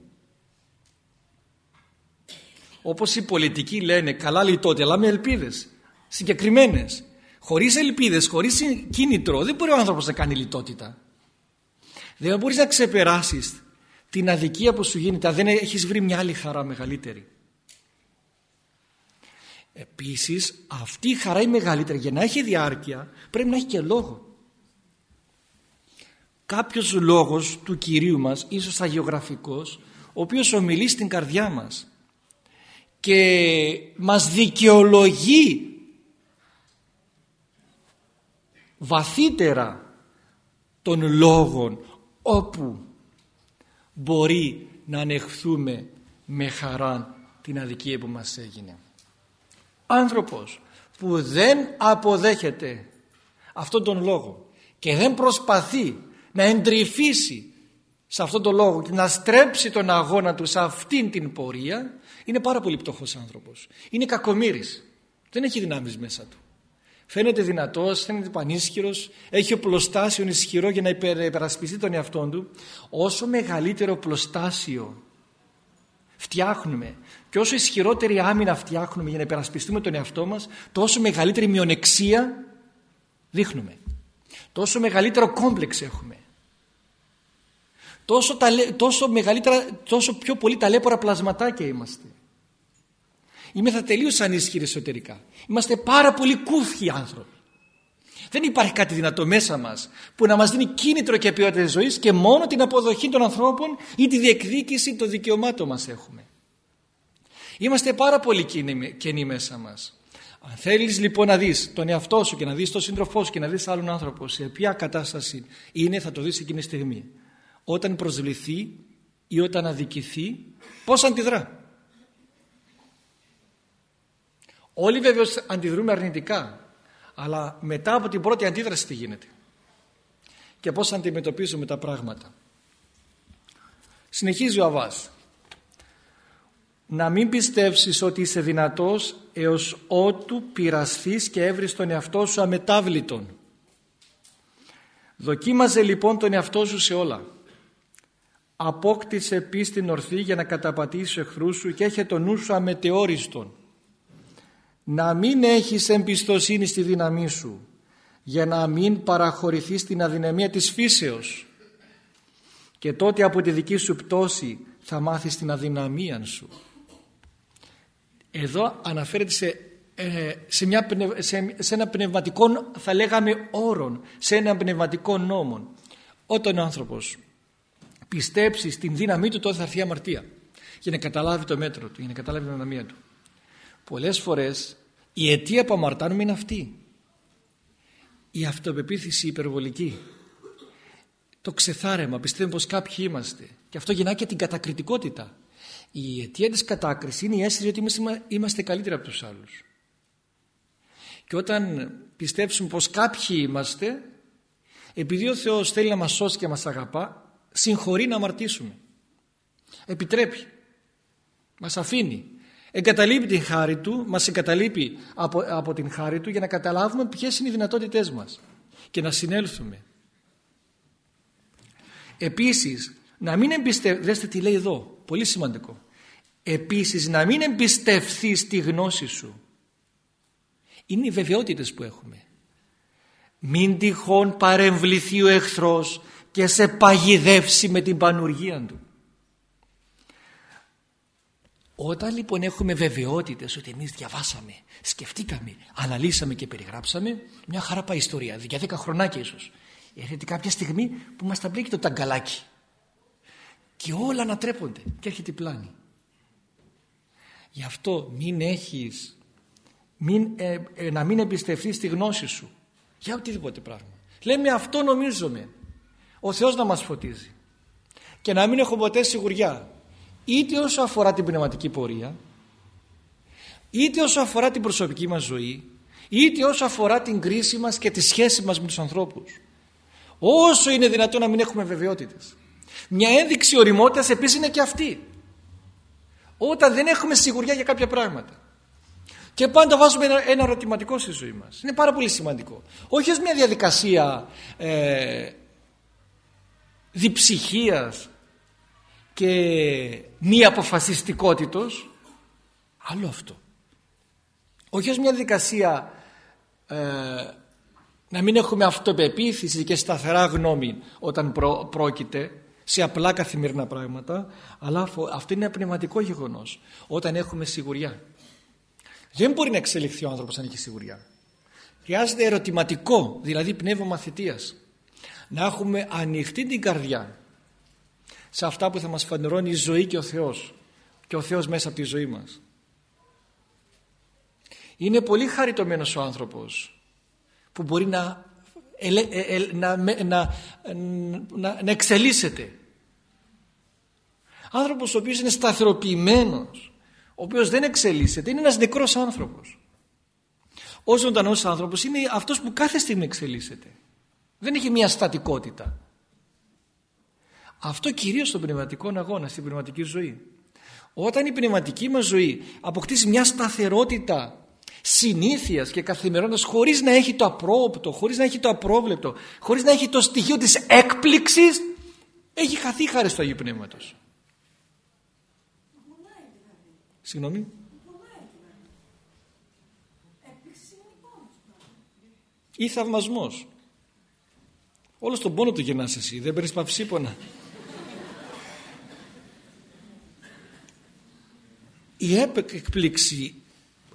Όπως οι πολιτικοί λένε καλά λιτότητα αλλά με ελπίδες συγκεκριμένες χωρίς ελπίδες, χωρίς κίνητρο δεν μπορεί ο άνθρωπος να κάνει λιτότητα δεν μπορείς να ξεπεράσεις την αδικία που σου γίνεται αν δεν έχεις βρει μια άλλη χαρά μεγαλύτερη Επίσης αυτή η χαρά η μεγαλύτερη για να έχει διάρκεια πρέπει να έχει και λόγο. Κάποιος λόγος του Κυρίου μας, ίσως αγιογραφικός, ο οποίος ομιλεί στην καρδιά μας και μας δικαιολογεί βαθύτερα των λόγων όπου μπορεί να ανεχθούμε με χαρά την αδικία που μας έγινε. Άνθρωπος που δεν αποδέχεται αυτόν τον λόγο και δεν προσπαθεί να εντρυφήσει σε αυτόν τον λόγο και να στρέψει τον αγώνα του σε αυτήν την πορεία είναι πάρα πολύ πτωχός άνθρωπος. Είναι κακομύρης. Δεν έχει δυνάμεις μέσα του. Φαίνεται δυνατός, φαίνεται πανίσχυρος, έχει οπλοστάσιο ισχυρό για να υπερασπιστεί τον εαυτό του. Όσο μεγαλύτερο οπλοστάσιο φτιάχνουμε και όσο ισχυρότερη άμυνα φτιάχνουμε για να υπερασπιστούμε τον εαυτό μας, τόσο μεγαλύτερη μειονεξία δείχνουμε. Τόσο μεγαλύτερο κόμπλεξ έχουμε. Τόσο, τόσο, μεγαλύτερα, τόσο πιο πολύ ταλέπορα πλασματάκια είμαστε. Είμαστε τελείως ανίσχυροι εσωτερικά. Είμαστε πάρα πολύ κούφιοι άνθρωποι. Δεν υπάρχει κάτι δυνατό μέσα μας που να μας δίνει κίνητρο και ποιότητα ζωής και μόνο την αποδοχή των ανθρώπων ή τη διεκδίκηση των δικαιωμάτων μας έχουμε. Είμαστε πάρα πολύ κενοί μέσα μας. Αν θέλεις λοιπόν να δεις τον εαυτό σου και να δεις τον σύντροφό σου και να δεις άλλον άνθρωπο σε ποια κατάσταση είναι θα το δεις εκείνη τη στιγμή. Όταν προσβληθεί ή όταν αδικηθεί πώς αντιδρά; Όλοι βέβαια αντιδρούμε αρνητικά αλλά μετά από την πρώτη αντίδραση τι γίνεται και πώς αντιμετωπίζουμε τα πράγματα. Συνεχίζει ο Αβάς. Να μην πιστεύσεις ότι είσαι δυνατός έως ότου πειρασθείς και έβρεις τον εαυτό σου αμετάβλητον. Δοκίμαζε λοιπόν τον εαυτό σου σε όλα. Απόκτησε πίστη ορθή για να καταπατήσεις εχθρούς σου και έχει το νου σου αμετεόριστον να μην έχεις εμπιστοσύνη στη δύναμή σου για να μην παραχωρηθείς την αδυναμία της φύσεως και τότε από τη δική σου πτώση θα μάθεις την αδυναμία σου. Εδώ αναφέρεται σε, ε, σε, μια, σε, σε ένα πνευματικό θα λέγαμε όρον, σε ένα πνευματικό νόμο. Όταν ο άνθρωπος πιστέψει στην δύναμή του τότε θα έρθει αμαρτία για να καταλάβει το μέτρο του, για να καταλάβει την αδυναμία του. Πολλές φορές η αιτία που αμαρτάνουμε είναι αυτή. Η αυτοπεποίθηση υπερβολική. Το ξεθάρεμα, πιστεύουμε πως κάποιοι είμαστε. Και αυτό γεννά και την κατακριτικότητα. Η αιτία της κατάκρισης είναι η αίσθηση ότι είμαστε καλύτεροι από τους άλλους. Και όταν πιστέψουμε πως κάποιοι είμαστε, επειδή ο Θεός θέλει να μας σώσει και μας αγαπά, συγχωρεί να αμαρτήσουμε. Επιτρέπει. Μας αφήνει εγκαταλείπει την χάρη του, μας εγκαταλείπει από, από την χάρη του για να καταλάβουμε ποιες είναι οι δυνατότητές μας και να συνέλθουμε. Επίσης, να μην εμπιστευτείς, δέστε τι λέει εδώ, πολύ σημαντικό. Επίσης, να μην εμπιστευθείς τη γνώση σου. Είναι οι βεβαιότητες που έχουμε. Μην τυχόν παρεμβληθεί ο εχθρός και σε παγιδεύσει με την πανουργία του. Όταν λοιπόν έχουμε βεβαιότητες ότι εμείς διαβάσαμε, σκεφτήκαμε, αναλύσαμε και περιγράψαμε, μια χαρά πάει ιστορία, για δέκα χρονάκια ίσως. Έρχεται κάποια στιγμή που μας τα μπλέκει το ταγκαλάκι. Και όλα ανατρέπονται και έρχεται η πλάνη. Γι' αυτό μην έχεις, μην, ε, ε, να μην εμπιστευτείς τη γνώση σου για οτιδήποτε πράγμα. Λέμε αυτό νομίζουμε. Ο Θεός να μας φωτίζει. Και να μην έχω ποτέ σιγουριά είτε όσο αφορά την πνευματική πορεία είτε όσο αφορά την προσωπική μας ζωή είτε όσο αφορά την κρίση μας και τη σχέση μας με τους ανθρώπους όσο είναι δυνατόν να μην έχουμε βεβαιότητες. Μια ένδειξη οριμότητας επίσης είναι και αυτή. Όταν δεν έχουμε σιγουριά για κάποια πράγματα και πάντα βάζουμε ένα, ένα ερωτηματικό στη ζωή μας είναι πάρα πολύ σημαντικό. Όχι ως μια διαδικασία ε, διψυχίας και μη αποφασιστικότητος άλλο αυτό. Όχι ως μια δικασία ε, να μην έχουμε αυτοπεποίθηση και σταθερά γνώμη όταν πρόκειται σε απλά καθημερινά πράγματα αλλά αυτό είναι ένα πνευματικό γεγονός όταν έχουμε σιγουριά. Δεν μπορεί να εξελιχθεί ο άνθρωπος αν έχει σιγουριά. Χρειάζεται ερωτηματικό δηλαδή πνεύμα μαθητείας. Να έχουμε ανοιχτή την καρδιά σε αυτά που θα μας φανερώνει η ζωή και ο Θεός και ο Θεός μέσα από τη ζωή μας. Είναι πολύ χαριτωμένος ο άνθρωπος που μπορεί να, ε, ε, να, να, να, να εξελίσσεται Άνθρωπος ο οποίος είναι σταθεροποιημένος, ο οποίος δεν εξελίσσεται, είναι ένας νεκρός άνθρωπος. Ο ζωντανός άνθρωπος είναι αυτός που κάθε στιγμή εξελίσσεται. Δεν έχει μια στατικότητα. Αυτό κυρίως στον πνευματικό αγώνα, στην πνευματική ζωή. Όταν η πνευματική μας ζωή αποκτήσει μια σταθερότητα συνήθειας και καθημερινότητας χωρίς να έχει το απρόπτο, χωρίς να έχει το απρόβλεπτο, χωρίς να έχει το στοιχείο της έκπληξης, έχει χαθεί χάρη στο Αγίου Πνεύματος. Συγγνώμη. Ή θαυμασμός. Όλος τον πόνο του γεννάς εσύ, δεν παίρνεις παυσίπονα. Η έκπληξη,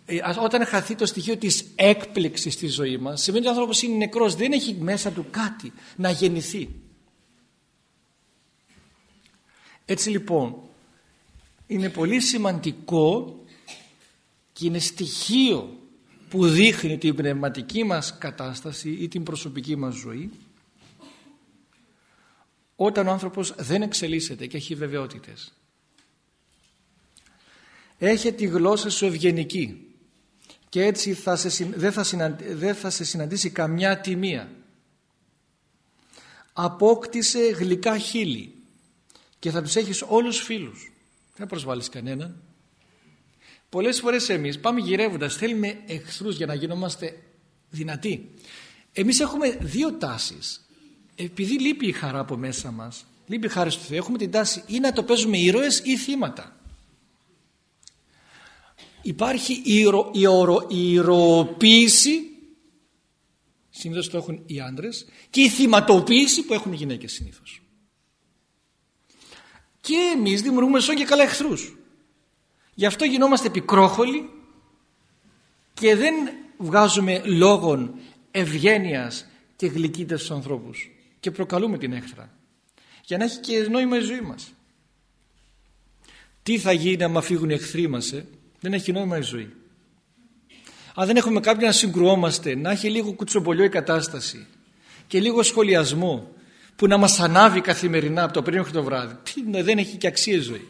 ε, όταν χαθεί το στοιχείο της έκπληξης στη ζωή μας, σημαίνει ότι ο άνθρωπος είναι νεκρός, δεν έχει μέσα του κάτι να γεννηθεί. Έτσι λοιπόν, είναι πολύ σημαντικό και είναι στοιχείο που δείχνει την πνευματική μας κατάσταση ή την προσωπική μας ζωή όταν ο άνθρωπος δεν εξελίσσεται και έχει βεβαιότητες. Έχει τη γλώσσα σου ευγενική και έτσι θα σε, δεν, θα δεν θα σε συναντήσει καμιά τιμία. Απόκτησε γλυκά χείλη και θα τους έχεις όλους φίλους. Δεν προσβάλλεις κανέναν. Πολλές φορές εμείς πάμε γυρεύοντας, θέλουμε εχθρούς για να γινόμαστε δυνατοί. Εμείς έχουμε δύο τάσεις. Επειδή λείπει η χαρά από μέσα μας, λείπει η χάρη του Θεού, έχουμε την τάση ή να το παίζουμε ήρωες ή θύματα. Υπάρχει η, ηρωοποίηση, η, ορο, η ηρωοποίηση, συνήθως το έχουν οι άντρες, και η θυματοποίηση που έχουν οι γυναίκες συνήθως. Και εμείς δημιουργούμε σόν και καλά εχθρούς. Γι' αυτό γινόμαστε πικρόχολοι και δεν βγάζουμε λόγων ευγένειας και γλυκύτητας στους ανθρώπους και προκαλούμε την έχθρα για να έχει και νόημα η ζωή μας. Τι θα γίνει άμα φύγουν οι εχθροί μας, ε; Δεν έχει νόημα η ζωή. Αν δεν έχουμε κάποιον να συγκρουόμαστε, να έχει λίγο κουτσομπολιό η κατάσταση και λίγο σχολιασμό που να μας ανάβει καθημερινά από το πριν μέχρι το βράδυ, δεν έχει και αξία η ζωή.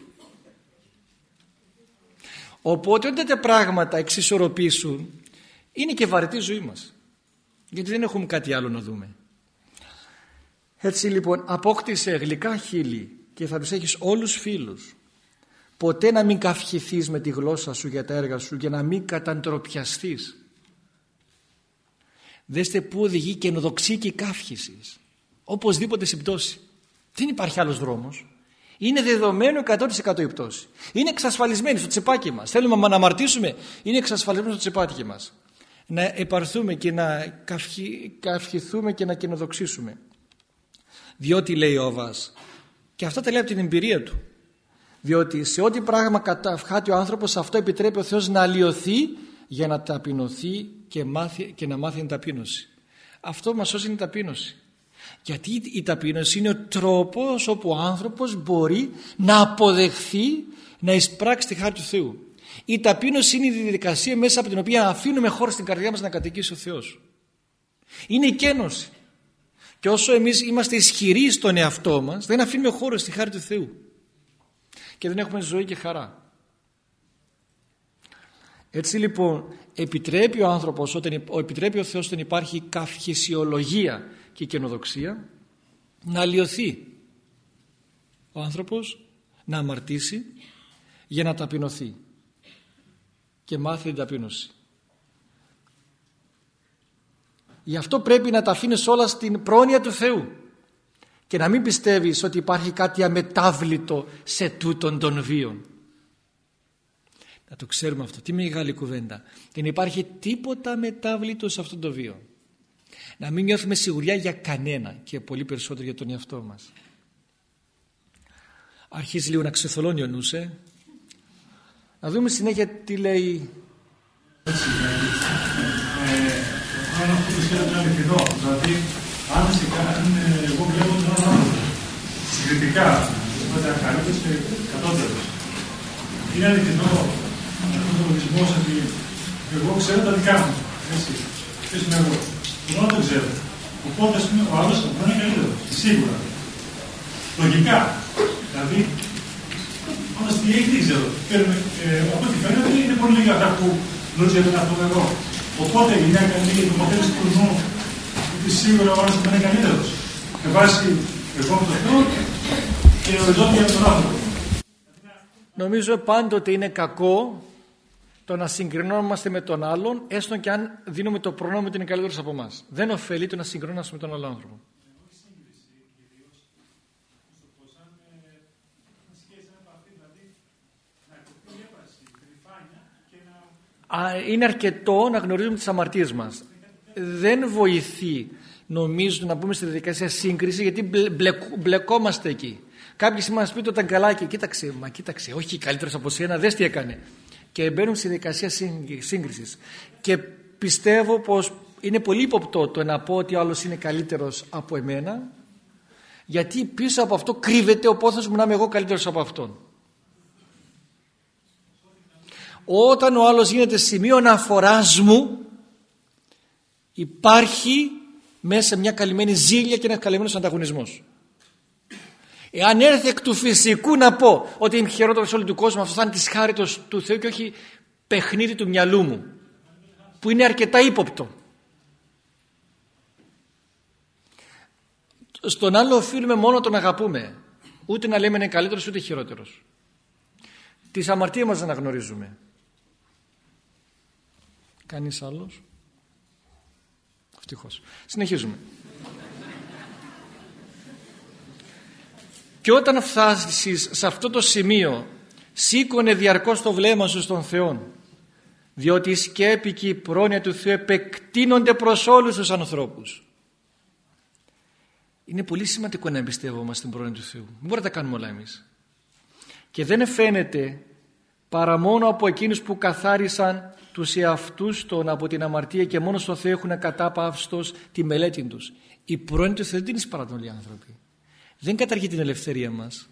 Οπότε όταν τα πράγματα εξισορροπήσουν είναι και βαρετή η ζωή μας. Γιατί δεν έχουμε κάτι άλλο να δούμε. Έτσι λοιπόν απόκτησε γλυκά χείλη και θα τους έχεις όλους φίλους. Ποτέ να μην καυχηθείς με τη γλώσσα σου για τα έργα σου και να μην καταντροπιαστείς. Δέστε πού οδηγεί και ενοδοξία καύχησης. Οπωσδήποτε συμπτώσει. Δεν υπάρχει άλλος δρόμος. Είναι δεδομένο 100% η πτώση. Είναι εξασφαλισμένη στο τσεπάκι μας. Θέλουμε να αμαρτήσουμε, είναι εξασφαλισμένο στο τσεπάκι μας. Να επαρθούμε και να καυχηθούμε και να κοινοδοξήσουμε. Διότι λέει ο Αβάς, και αυτά τα λέει από την εμπειρία του, διότι σε ό,τι πράγμα καταυχάται ο άνθρωπος αυτό επιτρέπει ο Θεός να αλλοιωθεί για να ταπεινωθεί και, μάθει, και να μάθει την ταπείνωση. Αυτό μας σώσει είναι η ταπείνωση. Γιατί η ταπείνωση είναι ο τρόπος όπου ο άνθρωπος μπορεί να αποδεχθεί να εισπράξει τη χάρη του Θεού. Η ταπείνωση είναι η διαδικασία μέσα από την οποία αφήνουμε χώρο στην καρδιά μας να κατοικήσει ο Θεός. Είναι η κένωση. Και όσο εμείς είμαστε ισχυροί στον εαυτό μας δεν αφήνουμε χώρο στη χάρη του Θεού. Και δεν έχουμε ζωή και χαρά. Έτσι λοιπόν επιτρέπει ο άνθρωπος, όταν, επιτρέπει ο Θεός όταν υπάρχει καυχησιολογία και καινοδοξία να αλλοιωθεί ο άνθρωπος να αμαρτήσει για να ταπεινωθεί και μάθει την ταπείνωση. Γι' αυτό πρέπει να τα αφήνεις όλα στην πρόνοια του Θεού και να μην πιστεύεις ότι υπάρχει κάτι αμετάβλητο σε τούτον των βίων. Να το ξέρουμε αυτό. Τι μεγάλη κουβέντα. Δεν υπάρχει τίποτα μετάβλητο σε αυτόν τον βίο. Να μην νιώθουμε σιγουριά για κανένα και πολύ περισσότερο για τον εαυτό μας. Αρχίζει λίγο να ξεθολώνει ο νους, ε. Να δούμε συνέχεια τι λέει... Αν αυτό το σχέδιο είναι αληθινό, δηλαδή αν εγώ βλέπω τον άνθρωπο συγκριτικά, οπότε ακαρίτες και κατώτερος. Είναι αληθινό αυτός ο λογισμός ότι εγώ ξέρω τα δικά μου. Έτσι. Ποιος είμαι εγώ. Εγώ δεν το ξέρω. Οπότε ο άλλος θα είναι καλύτερος. Σίγουρα. Λογικά. Δηλαδή, Όμως τι έχει δεν ξέρω. Ε, από ό,τι φαίνεται είναι πολύ λίγα αυτά που γνωρίζει για τον αυτό εγώ. Οπότε η γυναίκα είναι για τοποθέτηση του νου ότι σίγουρα ο άνθρωπο είναι καλύτερος. Με βάση εγώ με τον Θεό και οριζόντια με τον άνθρωπο. Νομίζω πάντοτε είναι κακό το να συγκρινόμαστε με τον άλλον, έστω και αν δίνουμε το προνόμιο ότι είναι καλύτερος από εμάς. Δεν ωφελεί το να συγκρινόμαστε με τον άλλον άνθρωπο. είναι αρκετό να γνωρίζουμε τις αμαρτίες μας. Δεν βοηθεί νομίζω να πούμε στη διαδικασία σύγκριση γιατί μπλε, μπλεκόμαστε εκεί. Κάποιοι σήμερα μας πείτε όταν καλά και κοίταξε, μα κοίταξε, όχι καλύτερος από σένα, δες τι έκανε. Και μπαίνουν στη διαδικασία σύγκρισης. Και πιστεύω πως είναι πολύ υποπτό το να πω ότι ο άλλος είναι καλύτερος από εμένα γιατί πίσω από αυτό κρύβεται ο πόθος μου να είμαι εγώ καλύτερος από αυτόν. Όταν ο άλλος γίνεται σημείο αναφοράς μου υπάρχει μέσα μια καλυμμένη ζήλια και ένας καλυμμένος ανταγωνισμός. Εάν έρθει εκ του φυσικού να πω ότι είμαι χειρότερος σε όλο του κόσμου αυτό θα είναι της χάριτος του Θεού και όχι παιχνίδι του μυαλού μου που είναι αρκετά ύποπτο. Στον άλλο οφείλουμε μόνο τον αγαπούμε. Ούτε να λέμε είναι καλύτερος ούτε χειρότερος. Τις αμαρτίες μας δεν αναγνωρίζουμε. Κανείς άλλος; Ευτυχώς. Συνεχίζουμε. Και όταν φτάσεις σε αυτό το σημείο σήκωνε διαρκώς το βλέμμα σου στον Θεό διότι η σκέπη και η πρόνοια του Θεού επεκτείνονται προς όλους τους ανθρώπους. Είναι πολύ σημαντικό να εμπιστεύομαστε στην πρόνοια του Θεού. Δεν μπορούμε να τα κάνουμε όλα εμείς. Και δεν φαίνεται παρά μόνο από εκείνους που καθάρισαν τους εαυτούς των από την αμαρτία και μόνο στο Θεό έχουν κατάπαυστος τη μελέτη τους. Η πρόνοια του Θεού δεν είναι σπαράτων άνθρωποι. Δεν καταργεί την ελευθερία μας.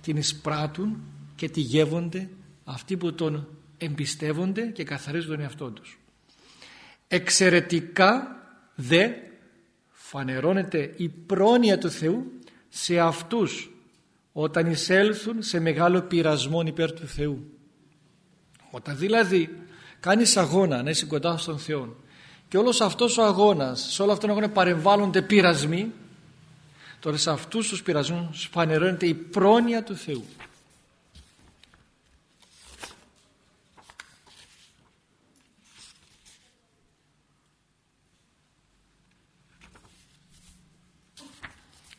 Την εισπράττουν και τη γεύονται αυτοί που τον εμπιστεύονται και καθαρίζουν τον εαυτό τους. Εξαιρετικά δε φανερώνεται η πρόνοια του Θεού σε αυτούς όταν εισέλθουν σε μεγάλο πειρασμό υπέρ του Θεού. Όταν δηλαδή κάνεις αγώνα να είσαι κοντά στον Θεό και όλος αυτός ο αγώνας, σε όλο αυτόν τον αγώνα παρεμβάλλονται πειρασμοί, τώρα σε αυτούς τους πειρασμούς φανερώνεται η πρόνοια του Θεού.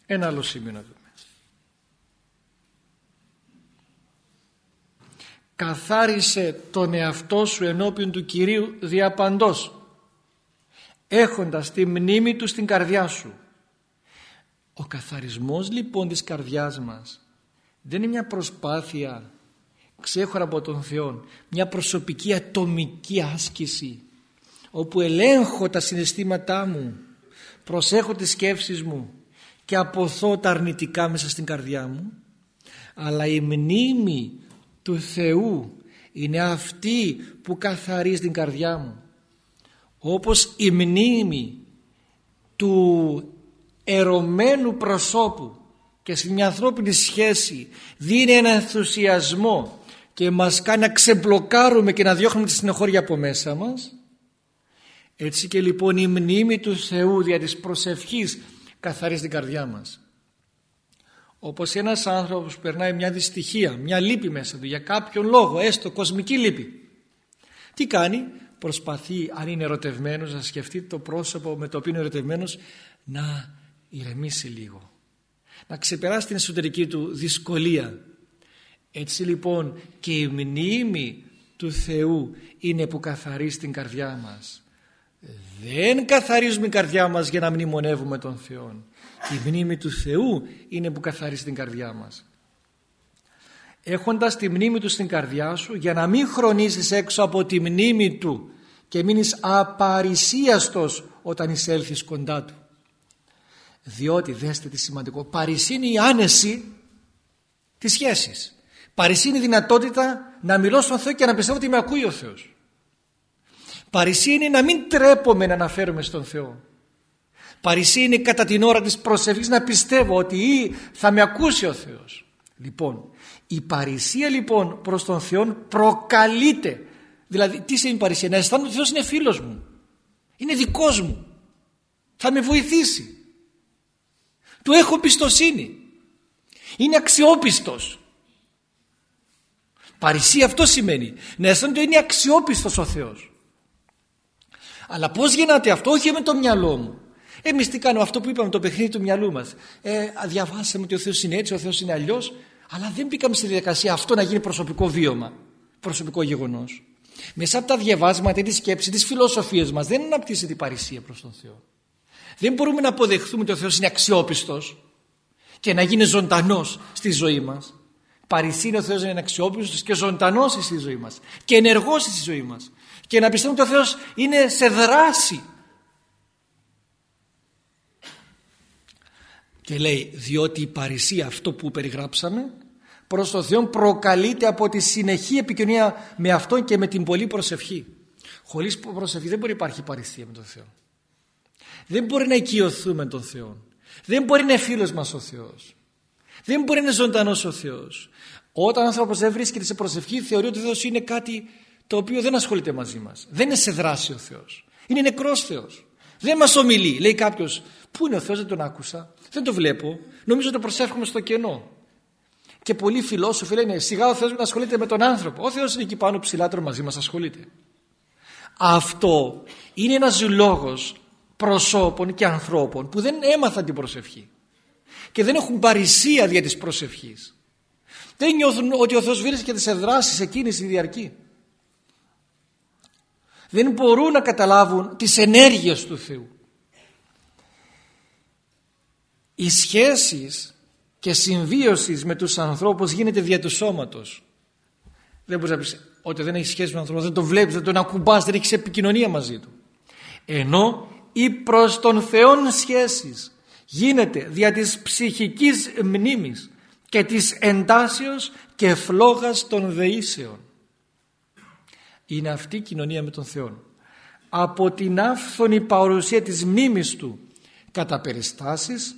Ένα άλλο σημείο να δούμε. καθάρισε τον εαυτό σου ενώπιον του Κυρίου διαπαντός έχοντας τη μνήμη του στην καρδιά σου. Ο καθαρισμός λοιπόν της καρδιάς μας δεν είναι μια προσπάθεια ξέχωρα από τον Θεό, μια προσωπική ατομική άσκηση όπου ελέγχω τα συναισθήματά μου, προσέχω τις σκέψεις μου και αποθώ τα αρνητικά μέσα στην καρδιά μου αλλά η μνήμη του Θεού είναι αυτή που καθαρίζει την καρδιά μου. Όπως η μνήμη του ερωμένου προσώπου και σε μια ανθρώπινη σχέση δίνει ένα ενθουσιασμό και μας κάνει να ξεμπλοκάρουμε και να διώχνουμε τη συνεχώρια από μέσα μας έτσι και λοιπόν η μνήμη του Θεού δια της προσευχής καθαρίζει την καρδιά μας όπως ένας άνθρωπος που περνάει μια δυστυχία, μια λύπη μέσα του για κάποιον λόγο, έστω κοσμική λύπη. Τι κάνει, προσπαθεί αν είναι ερωτευμένος να σκεφτεί το πρόσωπο με το οποίο είναι ερωτευμένος να ηρεμήσει λίγο. Να ξεπεράσει την εσωτερική του δυσκολία. Έτσι λοιπόν και η μνήμη του Θεού είναι που καθαρίζει την καρδιά μας. Δεν καθαρίζουμε την καρδιά μας για να μνημονεύουμε τον Θεό. Η μνήμη του Θεού είναι που καθαρίζει την καρδιά μας. Έχοντας τη μνήμη του στην καρδιά σου για να μην χρονίζεις έξω από τη μνήμη του και μείνεις απαρισίαστος όταν εισέλθεις κοντά του. Διότι δέστε τι σημαντικό παρισύνει η άνεση της σχέσης. Παρισύνει η δυνατότητα να μιλώ στον Θεό και να πιστεύω ότι με ακούει ο Θεός. Παρισία είναι να μην τρέπομαι να αναφέρομαι στον Θεό. Παρισία είναι κατά την ώρα της προσευχής να πιστεύω ότι θα με ακούσει ο Θεός. Λοιπόν, η παρησία λοιπόν προς τον Θεό προκαλείται. Δηλαδή, τι σημαίνει παρησία, να αισθάνομαι ότι ο Θεός είναι φίλος μου. Είναι δικός μου. Θα με βοηθήσει. Του έχω πιστοσύνη. Είναι αξιόπιστος. Παρησία αυτό σημαίνει. Να αισθάνομαι ότι είναι αξιόπιστος ο Θεός. Αλλά πώς γίνεται αυτό, όχι με το μυαλό μου. Εμείς τι κάνουμε, αυτό που είπαμε, το παιχνίδι του μυαλού μας. Ε, διαβάσαμε ότι ο Θεός είναι έτσι, ο Θεός είναι αλλιώς, αλλά δεν μπήκαμε στη διαδικασία αυτό να γίνει προσωπικό βίωμα, προσωπικό γεγονός. Μέσα από τα διαβάσματα, τη σκέψη, τις φιλοσοφίες μας δεν αναπτύσσεται η παρησία προς τον Θεό. Δεν μπορούμε να αποδεχθούμε ότι ο Θεός είναι αξιόπιστος και να γίνει ζωντανός στη ζωή μας. Παρησία είναι ο Θεός να είναι αξιόπιστος και ζωντανός στη ζωή μας και ενεργός στη ζωή μας. Και να πιστεύουμε ότι ο Θεός είναι σε δράση Και λέει διότι η παρησία αυτό που περιγράψαμε προς τον Θεό προκαλείται από τη συνεχή επικοινωνία με Αυτόν και με την πολλή προσευχή. Χωρίς προσευχή δεν μπορεί να υπάρχει παρησία με τον Θεό. Δεν μπορεί να οικειωθούμε τον Θεό. Δεν μπορεί να είναι φίλος μας ο Θεός. Δεν μπορεί να είναι ζωντανός ο Θεός. Όταν ο άνθρωπος δεν βρίσκεται σε προσευχή θεωρεί ότι ο Θεός είναι κάτι το οποίο δεν ασχολείται μαζί μας. Δεν είναι σε δράση ο Θεός. Είναι νεκρός Θεός. Δεν μας ομιλεί. Λέει κάποιος, πού είναι ο Θεός δεν τον άκουσα. Δεν το βλέπω. Νομίζω ότι το προσεύχομαι στο κενό. Και πολλοί φιλόσοφοι λένε σιγά ο Θεός να ασχολείται με τον άνθρωπο. Ο Θεός είναι εκεί πάνω ψηλά μαζί μας ασχολείται. Αυτό είναι ένας λόγος προσώπων και ανθρώπων που δεν έμαθαν την προσευχή και δεν έχουν παρησία δια της προσευχής. Δεν νιώθουν ότι ο Θεός βρίσκεται σε δράση εκείνη τη διαρκή. Δεν μπορούν να καταλάβουν τις ενέργειες του Θεού οι σχέσεις και συμβίωσης με τους ανθρώπους γίνεται δια του σώματος. Δεν μπορείς να πεις ότι δεν έχει σχέση με τον άνθρωπο, δεν τον βλέπεις, δεν τον ακουμπάς, δεν έχεις επικοινωνία μαζί του. Ενώ η προς τον Θεόν σχέσεις γίνεται δια της ψυχικής μνήμης και της εντάσεως και φλόγας των δεήσεων. Είναι αυτή η κοινωνία με τον Θεό. Από την άφθονη παρουσία της μνήμης του κατά περιστάσεις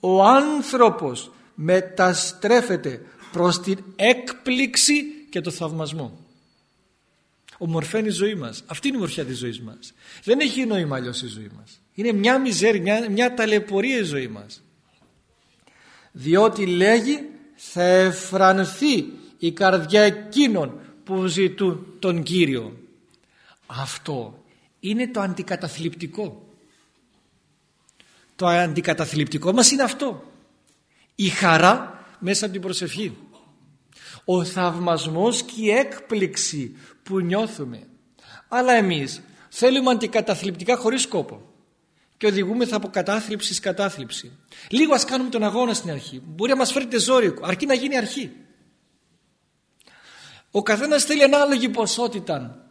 ο άνθρωπος μεταστρέφεται προς την έκπληξη και το θαυμασμό. Ομορφαίνει η ζωή μας. Αυτή είναι η μορφιά της ζωής μας. Δεν έχει νόημα αλλιώς η ζωή μας. Είναι μια μιζέρη, μια, μια ταλαιπωρία η ζωή μας. Διότι λέγει θα εφρανθεί η καρδιά εκείνων που ζητούν τον Κύριο. Αυτό είναι το αντικαταθλιπτικό. Το αντικαταθλιπτικό μας είναι αυτό. Η χαρά μέσα από την προσευχή. Ο θαυμασμός και η έκπληξη που νιώθουμε. Αλλά εμείς θέλουμε αντικαταθλιπτικά χωρίς σκόπο. Και οδηγούμεθα από κατάθλιψη σε κατάθλιψη. Λίγο ας κάνουμε τον αγώνα στην αρχή. Μπορεί να μας φέρει ζώρικο. Αρκεί να γίνει αρχή. Ο καθένας θέλει ανάλογη ποσότητα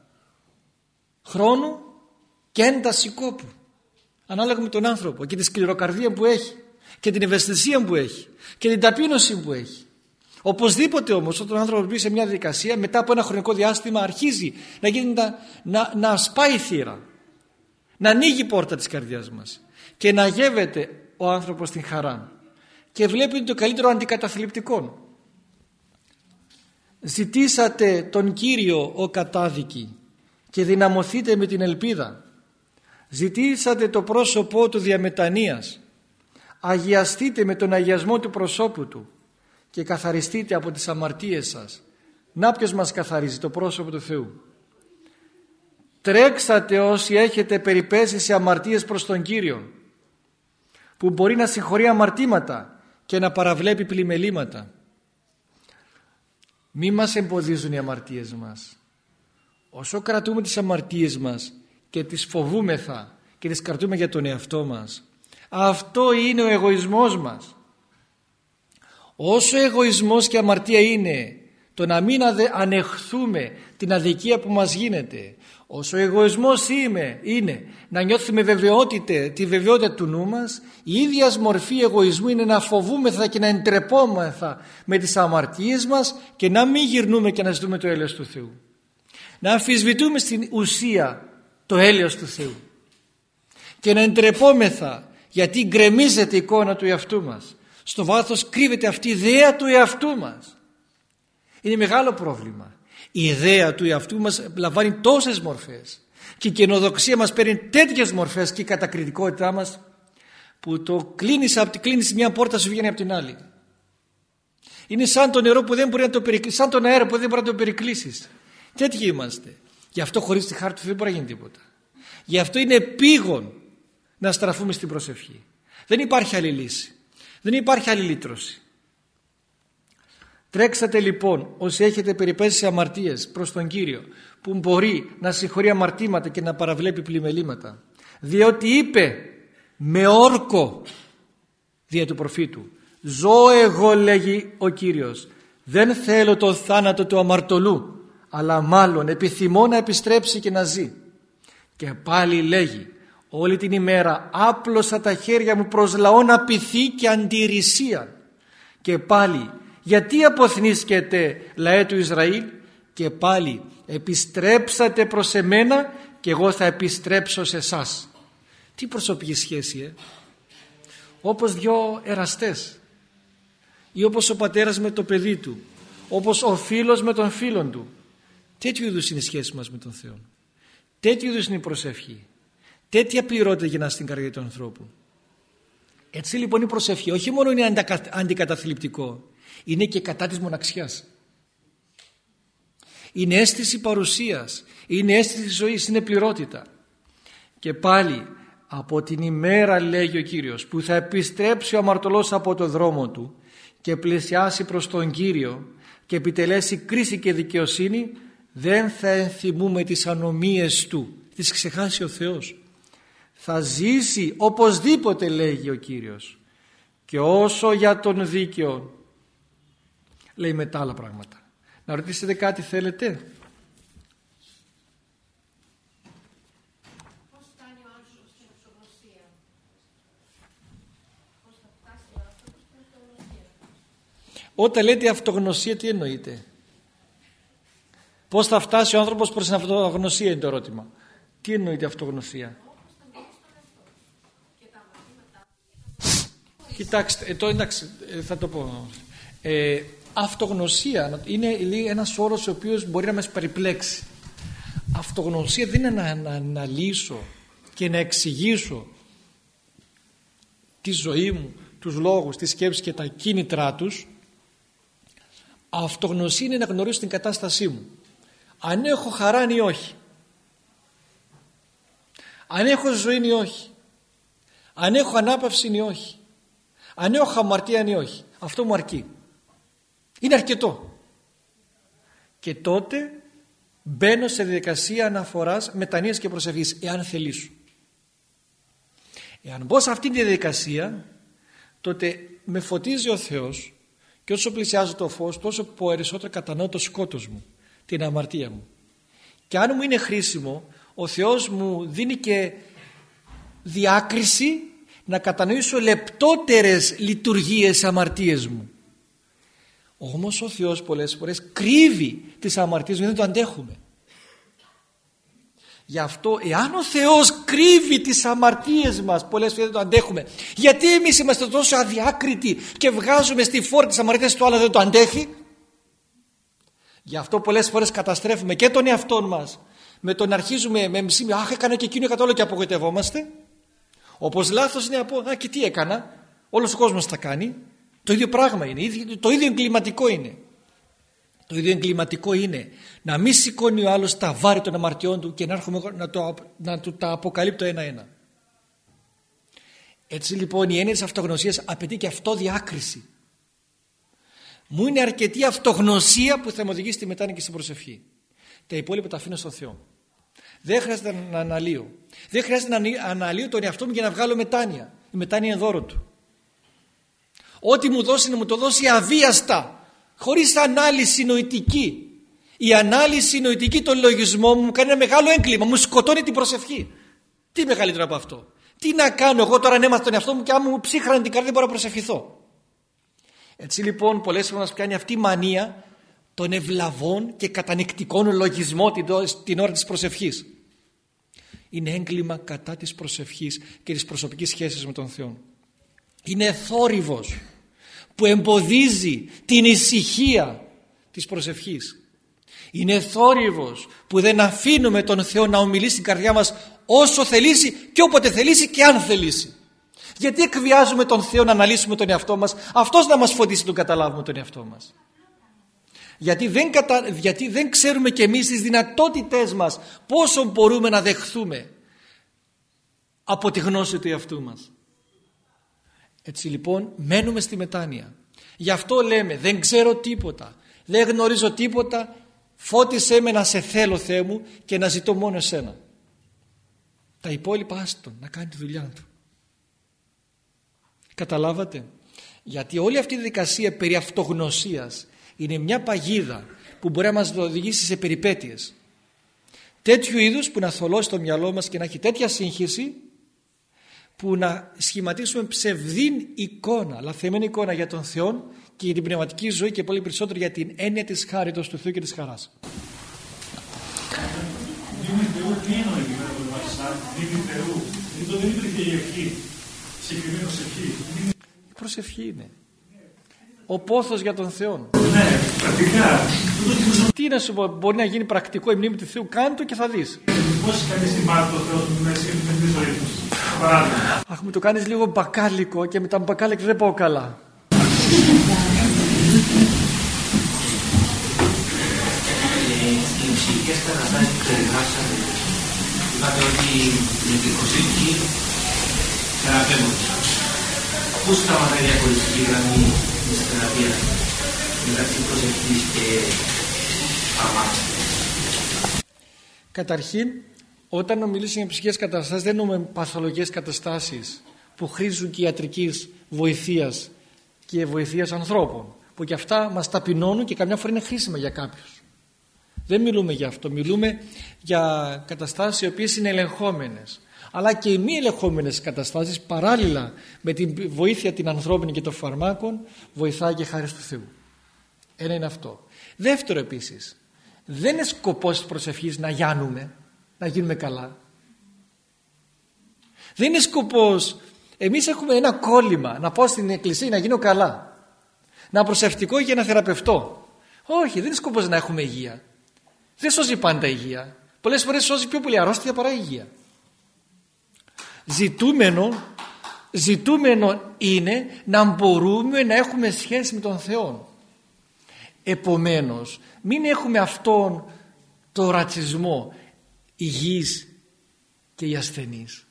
χρόνου και ένταση κόπου ανάλογα με τον άνθρωπο και τη σκληροκαρδία που έχει και την ευαισθησία που έχει και την ταπείνωση που έχει. Οπωσδήποτε όμως όταν ο άνθρωπος μπει σε μια διαδικασία μετά από ένα χρονικό διάστημα αρχίζει να, γίνει, να, να σπάει η θύρα να ανοίγει η πόρτα της καρδιάς μας και να γεύεται ο άνθρωπος την χαρά και βλέπει το καλύτερο αντικαταθλιπτικό. Ζητήσατε τον Κύριο ο κατάδικη και δυναμωθείτε με την ελπίδα Ζητήσατε το πρόσωπό του διαμετανοίας. Αγιαστείτε με τον αγιασμό του προσώπου του και καθαριστείτε από τις αμαρτίες σας. Να ποιος μας καθαρίζει το πρόσωπο του Θεού. Τρέξατε όσοι έχετε περιπέσει σε αμαρτίες προς τον Κύριο που μπορεί να συγχωρεί αμαρτήματα και να παραβλέπει πλημελήματα. Μη μας εμποδίζουν οι αμαρτίες μας. Όσο κρατούμε τις αμαρτίες μας και τις φοβούμεθα και τις κρατούμε για τον εαυτό μας. Αυτό είναι ο εγωισμός μας. Όσο εγωισμός και αμαρτία είναι το να μην ανεχθούμε την αδικία που μας γίνεται. Όσο εγωισμός είμαι, είναι να νιώθουμε βεβαιότητα, τη βεβαιότητα του νου μας η ίδια μορφή εγωισμού είναι να φοβούμεθα και να εντρεπόμεθα με τις αμαρτίες μας και να μην γυρνούμε και να ζητούμε το έλεος του Θεού. Να αμφισβητούμε στην ουσία το έλεος του Θεού. Και να εντρεπόμεθα γιατί γκρεμίζεται η εικόνα του εαυτού μας Στο βάθος κρύβεται αυτή η ιδέα του εαυτού μας. Είναι μεγάλο πρόβλημα. Η ιδέα του εαυτού μας λαμβάνει τόσες μορφές και η καινοδοξία μας παίρνει τέτοιες μορφές και η κατακριτικότητά μας που το κλείνεις, κλείνεις μια πόρτα σου βγαίνει από την άλλη. Είναι σαν το νερό που δεν μπορεί να το περικλείσεις, σαν τον αέρα που δεν μπορεί να το περικλείσεις. Τέτοιοι είμαστε. Γι' αυτό χωρίς τη χάρη του δεν μπορεί να γίνει τίποτα. Γι' αυτό είναι επίγον να στραφούμε στην προσευχή. Δεν υπάρχει άλλη λύση. Δεν υπάρχει άλλη λύτρωση. Τρέξατε λοιπόν όσοι έχετε περιπέσεις αμαρτίες προς τον Κύριο που μπορεί να συγχωρεί αμαρτήματα και να παραβλέπει πλημελήματα διότι είπε με όρκο δια του προφήτου «Ζω εγώ» λέγει ο Κύριος «δεν θέλω το θάνατο του αμαρτωλού αλλά μάλλον επιθυμώ να επιστρέψει και να ζει». Και πάλι λέγει «όλη την ημέρα άπλωσα τα χέρια μου προς λαόν απειθή και αντιρρησία». Και πάλι «γιατί αποθνίσκετε λαέ του Ισραήλ» και πάλι «επιστρέψατε προς εμένα και εγώ θα επιστρέψω σε εσάς». Τι προσωπική σχέση, ε; Όπως δυο εραστές ή όπως ο πατέρας με το παιδί του, όπως ο φίλος με τον φίλον του. Τέτοιου είδους είναι η σχέση μας με τον Θεό. Τέτοιου είδους είναι η προσευχή. Τέτοια πληρότητα γεννά στην καρδιά του ανθρώπου. Έτσι λοιπόν η προσευχή όχι μόνο είναι αντικαταθλιπτικό, είναι και κατά της μοναξιάς. Είναι αίσθηση παρουσίας, είναι αίσθηση ζωής, είναι πληρότητα. Και πάλι από την ημέρα λέγει ο Κύριος που θα επιστρέψει ο αμαρτωλός από το δρόμο του και πλησιάσει προς τον Κύριο και επιτελέσει κρίση και δικαιοσύνη δεν θα ενθυμούμε τις ανομίες του τις ξεχάσει ο Θεός θα ζήσει οπωσδήποτε λέγει ο Κύριος και όσο για τον δίκαιο λέει μετά άλλα πράγματα να ρωτήσετε κάτι θέλετε; Όταν λέτε αυτογνωσία τι εννοείτε; Πώς θα φτάσει ο άνθρωπος προς την αυτογνωσία είναι το ερώτημα. Τι εννοείται αυτογνωσία; Κοιτάξτε, ε, το, εντάξει, ε, θα το πω. Ε, αυτογνωσία είναι ένας όρος ο οποίος μπορεί να μας περιπλέξει. Αυτογνωσία δεν είναι να, να αναλύσω και να εξηγήσω τη ζωή μου, τους λόγους, τις σκέψεις και τα κίνητρά τους. Αυτογνωσία είναι να γνωρίσω την κατάστασή μου. Αν έχω χαρά ή όχι. Αν έχω ζωή ή όχι. Αν έχω ανάπαυση ή όχι αν έχω χαμαρτία ή όχι. Αυτό μου αρκεί. Είναι αρκετό. Και τότε μπαίνω σε διαδικασία αναφοράς μετανοίας και προσευχής εάν θελήσω. Εάν μπω σε αυτήν τη διαδικασία τότε με φωτίζει ο Θεός και όσο πλησιάζω το φως τόσο περισσότερο κατανοώ το σκότος μου, την αμαρτία μου. Και αν μου είναι χρήσιμο ο Θεός μου δίνει και διάκριση να κατανοήσω λεπτότερες λειτουργίες αμαρτίες μου. Όμως ο Θεός πολλές φορές κρύβει τις αμαρτίες μου, δεν το αντέχουμε. Γι' αυτό εάν ο Θεός κρύβει τις αμαρτίες μας πολλές φορές δεν το αντέχουμε γιατί εμείς είμαστε τόσο αδιάκριτοι και βγάζουμε στη φόρη τις αμαρτίες του άλλου δεν το αντέχει; Γι' αυτό πολλές φορές καταστρέφουμε και τον εαυτό μας με τον αρχίζουμε με μισή αχ έκανα και εκείνο κατ' όλο και απογοητευόμαστε όπως λάθος είναι από α και τι έκανα όλος ο κόσμος τα κάνει το ίδιο πράγμα είναι το ίδιο εγκληματικό είναι το ίδιο εγκληματικό είναι να μην σηκώνει ο άλλος τα βάρη των αμαρτιών του και να έρχομαι να, το, να του τα αποκαλύπτω ένα-ένα. Έτσι λοιπόν η έννοια της αυτογνωσίας απαιτεί και αυτό διάκριση. Μου είναι αρκετή αυτογνωσία που θα με οδηγήσει στη μετάνοια και στην προσευχή. Τα υπόλοιπα τα αφήνω στον Θεό. Δεν χρειάζεται να αναλύω. Δεν χρειάζεται να αναλύω τον εαυτό μου για να βγάλω μετάνοια. Η μετάνοια είναι δώρο του. Ό,τι μου δώσει να μου το δώσει αβίαστα χωρίς ανάλυση νοητική. Η ανάλυση νοητική των λογισμών μου κάνει ένα μεγάλο έγκλημα, μου σκοτώνει την προσευχή. Τι μεγαλύτερο από αυτό; Τι να κάνω εγώ τώρα αν έμαθα τον εαυτό μου και αν μου ψύχρανε την καρδιά δεν μπορώ να προσευχηθώ; Έτσι λοιπόν πολλές φορές μας πιάνει αυτή η μανία των ευλαβών και κατανεκτικών λογισμών την ώρα της προσευχής. Είναι έγκλημα κατά της προσευχής και της προσωπικής σχέσης με τον Θεό. Είναι θόρυβος που εμποδίζει την ησυχία της προσευχής. Είναι θόρυβος που δεν αφήνουμε τον Θεό να ομιλεί στην καρδιά μας όσο θελήσει και όποτε θελήσει και αν θελήσει. Γιατί εκβιάζουμε τον Θεό να αναλύσουμε τον εαυτό μας, αυτός να μας φωτίσει τον καταλάβουμε τον εαυτό μας. Γιατί δεν, κατα... γιατί δεν ξέρουμε και εμείς τις δυνατότητές μας πόσο μπορούμε να δεχθούμε από τη γνώση του εαυτού μας. Έτσι λοιπόν μένουμε στη μετάνοια. Γι' αυτό λέμε δεν ξέρω τίποτα, δεν γνωρίζω τίποτα, φώτισέ με να σε θέλω Θεέ μου και να ζητώ μόνο εσένα. Τα υπόλοιπα άστον να κάνει τη δουλειά του. Καταλάβατε; Γιατί όλη αυτή η δικασία περί αυτογνωσίας είναι μια παγίδα που μπορεί να μας οδηγήσει σε περιπέτειες. Τέτοιου είδους που να θολώσει το μυαλό μας και να έχει τέτοια σύγχυση που να σχηματίσουμε ψευδήν εικόνα, λαθεμένη εικόνα για τον Θεό και για την πνευματική ζωή και πολύ περισσότερο για την έννοια της χάριτος του Θεού και της χαράς. Η προσευχή είναι. Ο πόθος για τον Θεό. Ναι, πρακτικά. Τι να σου πω, μπορεί να γίνει πρακτικό η μνήμη του Θεού, κάνε και θα δεις. Πώς κανείς θυμάται το Θεό του μέσα με τη ζωή τους. Αχ, μου το κάνεις λίγο μπακάλικο και με τα μπακάλικα δεν πάω καλά. Οι ψυχικές καταστάσεις που περιγράψατε, είπατε ότι η γλυκοσύνη θεραπεύονται. Πού σταματάει η διαχωριστική γραμμή; Της θεραπείας μεταξύ προσευχής και φαρμάκων. Καταρχήν, όταν μιλήσουμε για ψυχικές καταστάσεις δεν εννοούμε παθολογικές καταστάσεις που χρήζουν και ιατρικής βοηθείας και βοηθείας ανθρώπων που και αυτά μας ταπεινώνουν και καμιά φορά είναι χρήσιμα για κάποιους. Δεν μιλούμε για αυτό, μιλούμε για καταστάσεις οι οποίες είναι ελεγχόμενες αλλά και οι μη ελεγχόμενες καταστάσεις παράλληλα με την βοήθεια την ανθρώπινη και των φαρμάκων βοηθάει και χάρη του Θεού. Ένα είναι αυτό. Δεύτερο επίσης, δεν είναι σκοπός της προσευχής να γιάνουμε να γίνουμε καλά. Δεν είναι σκοπός. Εμείς έχουμε ένα κόλλημα να πάω στην εκκλησία να γίνω καλά. Να προσευχτικό για να θεραπευτώ. Όχι, δεν είναι σκοπός να έχουμε υγεία. Δεν σώζει πάντα υγεία. Πολλές φορές σώζει πιο πολύ αρρώστια παρά υγεία. Ζητούμενο, ζητούμενο είναι να μπορούμε να έχουμε σχέση με τον Θεό. Επομένως, μην έχουμε αυτόν το ρατσισμό υγιής και οι ασθενείς.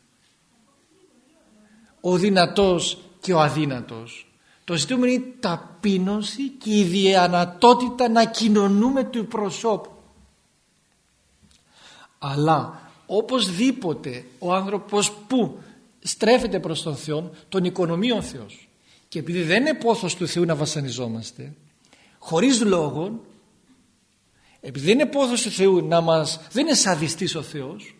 Ο δυνατός και ο αδύνατος. Το ζητούμενο είναι η ταπείνωση και η διανατότητα να κοινωνούμε του προσώπου. Αλλά οπωσδήποτε ο άνθρωπος που στρέφεται προς τον Θεό, τον οικονομεί ο Θεός. Και επειδή δεν είναι πόθος του Θεού να βασανιζόμαστε, χωρίς λόγο επειδή δεν είναι πόθος του Θεού να μας, δεν είναι σαδιστής ο Θεός,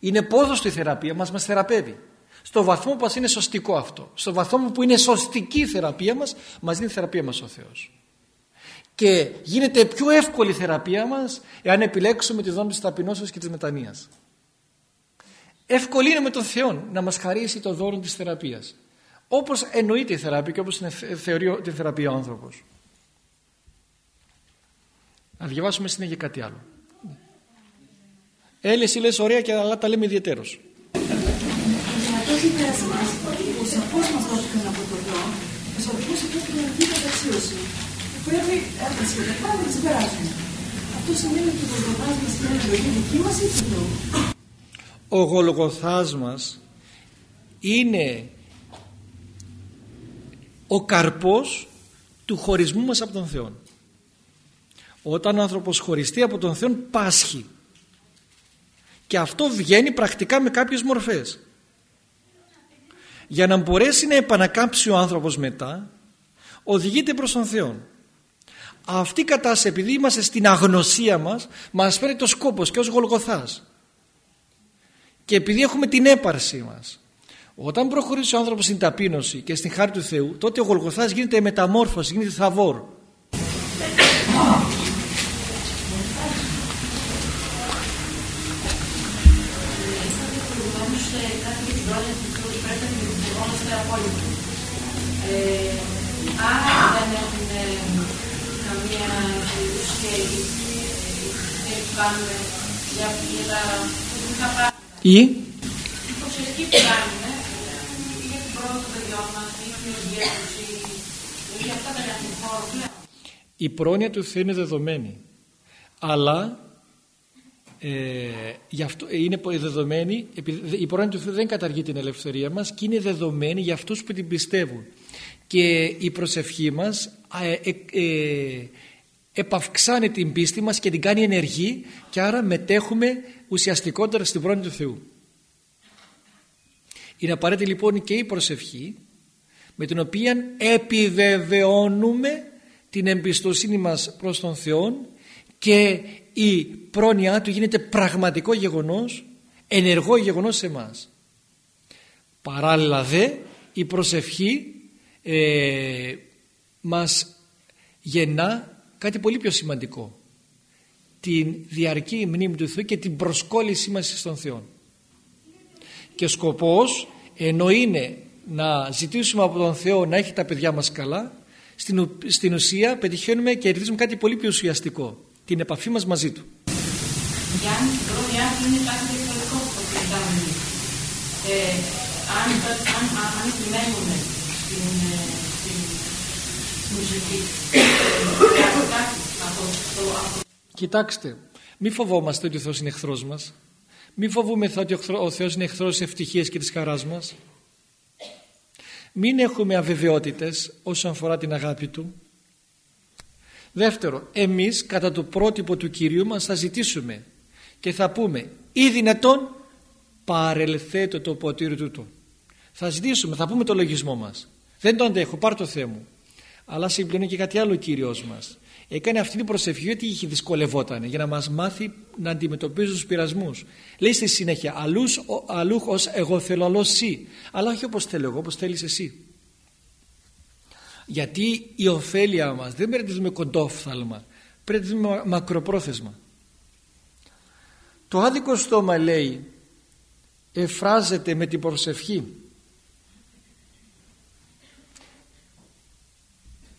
είναι πόθος του η θεραπεία μας, μας θεραπεύει. Στο βαθμό που μας είναι σωστικό αυτό, στο βαθμό που είναι σωστική η θεραπεία μας, μας δίνει θεραπεία μας ο Θεός. Και γίνεται πιο εύκολη η θεραπεία μας εάν επιλέξουμε τη δόμη της ταπεινώσεως και της μετανοίας. Εύκολη είναι με τον Θεό να μας χαρίσει το δώρο της θεραπείας. Όπως εννοείται η θεραπεία και όπως θεωρεί τη θεραπεία ο άνθρωπος. Να διαβάσουμε συνέχεια κάτι άλλο. Έλλη, εσύ λες ωραία και αλλά τα λέμε ιδιαίτερος. δυνατότητες μας, που σαφώς μας δόθηκαν από τον Θεό, μας οδηγούν σε μια κοινωνική καταξίωση. Πρέπει να σχεδιαφάμε να ξεπεράσουμε. Αυτός σημαίνει ότι ο Γολγοθάς μας είναι επιλογή δική μας ή του Θεού. Ο Γολγοθάς μας είναι ο καρπός του χωρισμού μας από τον Θεό. Όταν ο άνθρωπος χωριστεί από τον Θεό πάσχει. Και αυτό βγαίνει πρακτικά με κάποιες μορφές. Για να μπορέσει να επανακάμψει ο άνθρωπος μετά, οδηγείται προς τον Θεό. Αυτή η κατάσταση επειδή είμαστε στην αγνωσία μας, μας φέρει το σκόπος και ως γολγοθάς. Και επειδή έχουμε την έπαρση μας. Όταν προχωρήσει ο άνθρωπος στην ταπείνωση και στην χάρη του Θεού, τότε ο γολγοθάς γίνεται μεταμόρφωση, γίνεται θαβόρ. κάτι για την πρόληψη του πρέπει να την σεβόμαστε απόλυτα. Ε, Άρα δεν έχουν καμία ουσία δεν κάνουν για τα τα πράγματα. Ή; Η προσευχή που κάνουμε για την πρόοδο των παιδιών μας, ή την υγεία τους, ή για αυτά τα έχουν χώρο πλέον. η πρόνοια του Θεού είναι δεδομένη. Αλλά ε, γι' αυτό είναι δεδομένη, επειδή η πρόνοια του Θεού δεν καταργεί την ελευθερία μας και είναι δεδομένη για αυτούς που την πιστεύουν. Και η προσευχή μας ε, ε, ε, επαυξάνει την πίστη μας και την κάνει ενεργή και άρα μετέχουμε ουσιαστικότερα στην πρόνοια του Θεού. Είναι απαραίτητη λοιπόν και η προσευχή με την οποία επιβεβαιώνουμε την εμπιστοσύνη μας προς τον Θεό και η πρόνοιά Του γίνεται πραγματικό γεγονός, ενεργό γεγονός σε μας. Παράλληλα δε η προσευχή ε, μας γεννά κάτι πολύ πιο σημαντικό. Την διαρκή μνήμη του Θεού και την προσκόλλησή μας στον Θεό. Και ο σκοπός ενώ είναι να ζητήσουμε από τον Θεό να έχει τα παιδιά μας καλά στην, στην ουσία πετυχαίνουμε και κερδίζουμε κάτι πολύ πιο ουσιαστικό την επαφή μας μαζί Του. Γιάννη, η πρόνοια του είναι κάτι διαφορετικό από το που κοιτάμε ε, αν, αν, αν επιμένουμε στην, ε, στην μουσική, ε, κάτι από το... Κοιτάξτε, μη φοβόμαστε ότι ο Θεός είναι εχθρός μας. Μη φοβούμεθα ότι ο Θεός είναι εχθρός της ευτυχίας και της χαράς μας. Μην έχουμε αβεβαιότητες όσον αφορά την αγάπη Του. Δεύτερο, εμείς κατά το πρότυπο του Κυρίου μας θα ζητήσουμε και θα πούμε ή δυνατόν παρελθέτω το ποτήρι τούτο. Θα ζητήσουμε, θα πούμε το λογισμό μας. Δεν το αντέχω, πάρ το Θεό μου. Αλλά συμπληρώνει και κάτι άλλο ο Κύριος μας. Έκανε αυτή την προσευχή γιατί είχε δυσκολευόταν για να μας μάθει να αντιμετωπίζει τους πειρασμούς. Λέει στη συνέχεια αλλούς, αλλούς ως εγώ θέλω αλλού εσύ. Αλλά όχι όπως θέλω εγώ, όπως θέλεις εσύ. Γιατί η ωφέλεια μας δεν πρέπει να τη δούμε κοντόφθαλμα, πρέπει να τη δούμε μακροπρόθεσμα. Το άδικο στόμα λέει εφράζεται με την προσευχή.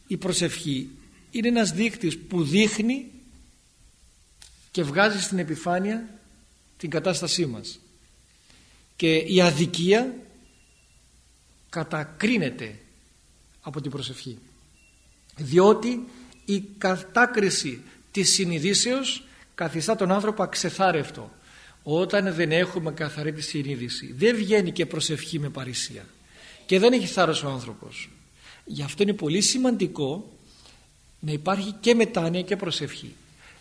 Η προσευχή είναι ένας δείκτης που δείχνει και βγάζει στην επιφάνεια την κατάστασή μας. Και η αδικία κατακρίνεται από την προσευχή. Διότι η κατάκριση της συνειδήσεως καθιστά τον άνθρωπο αξεθάρευτο. Όταν δεν έχουμε καθαρή τη συνείδηση δεν βγαίνει και προσευχή με παρησία και δεν έχει θάρρος ο άνθρωπος. Γι' αυτό είναι πολύ σημαντικό να υπάρχει και μετάνοια και προσευχή.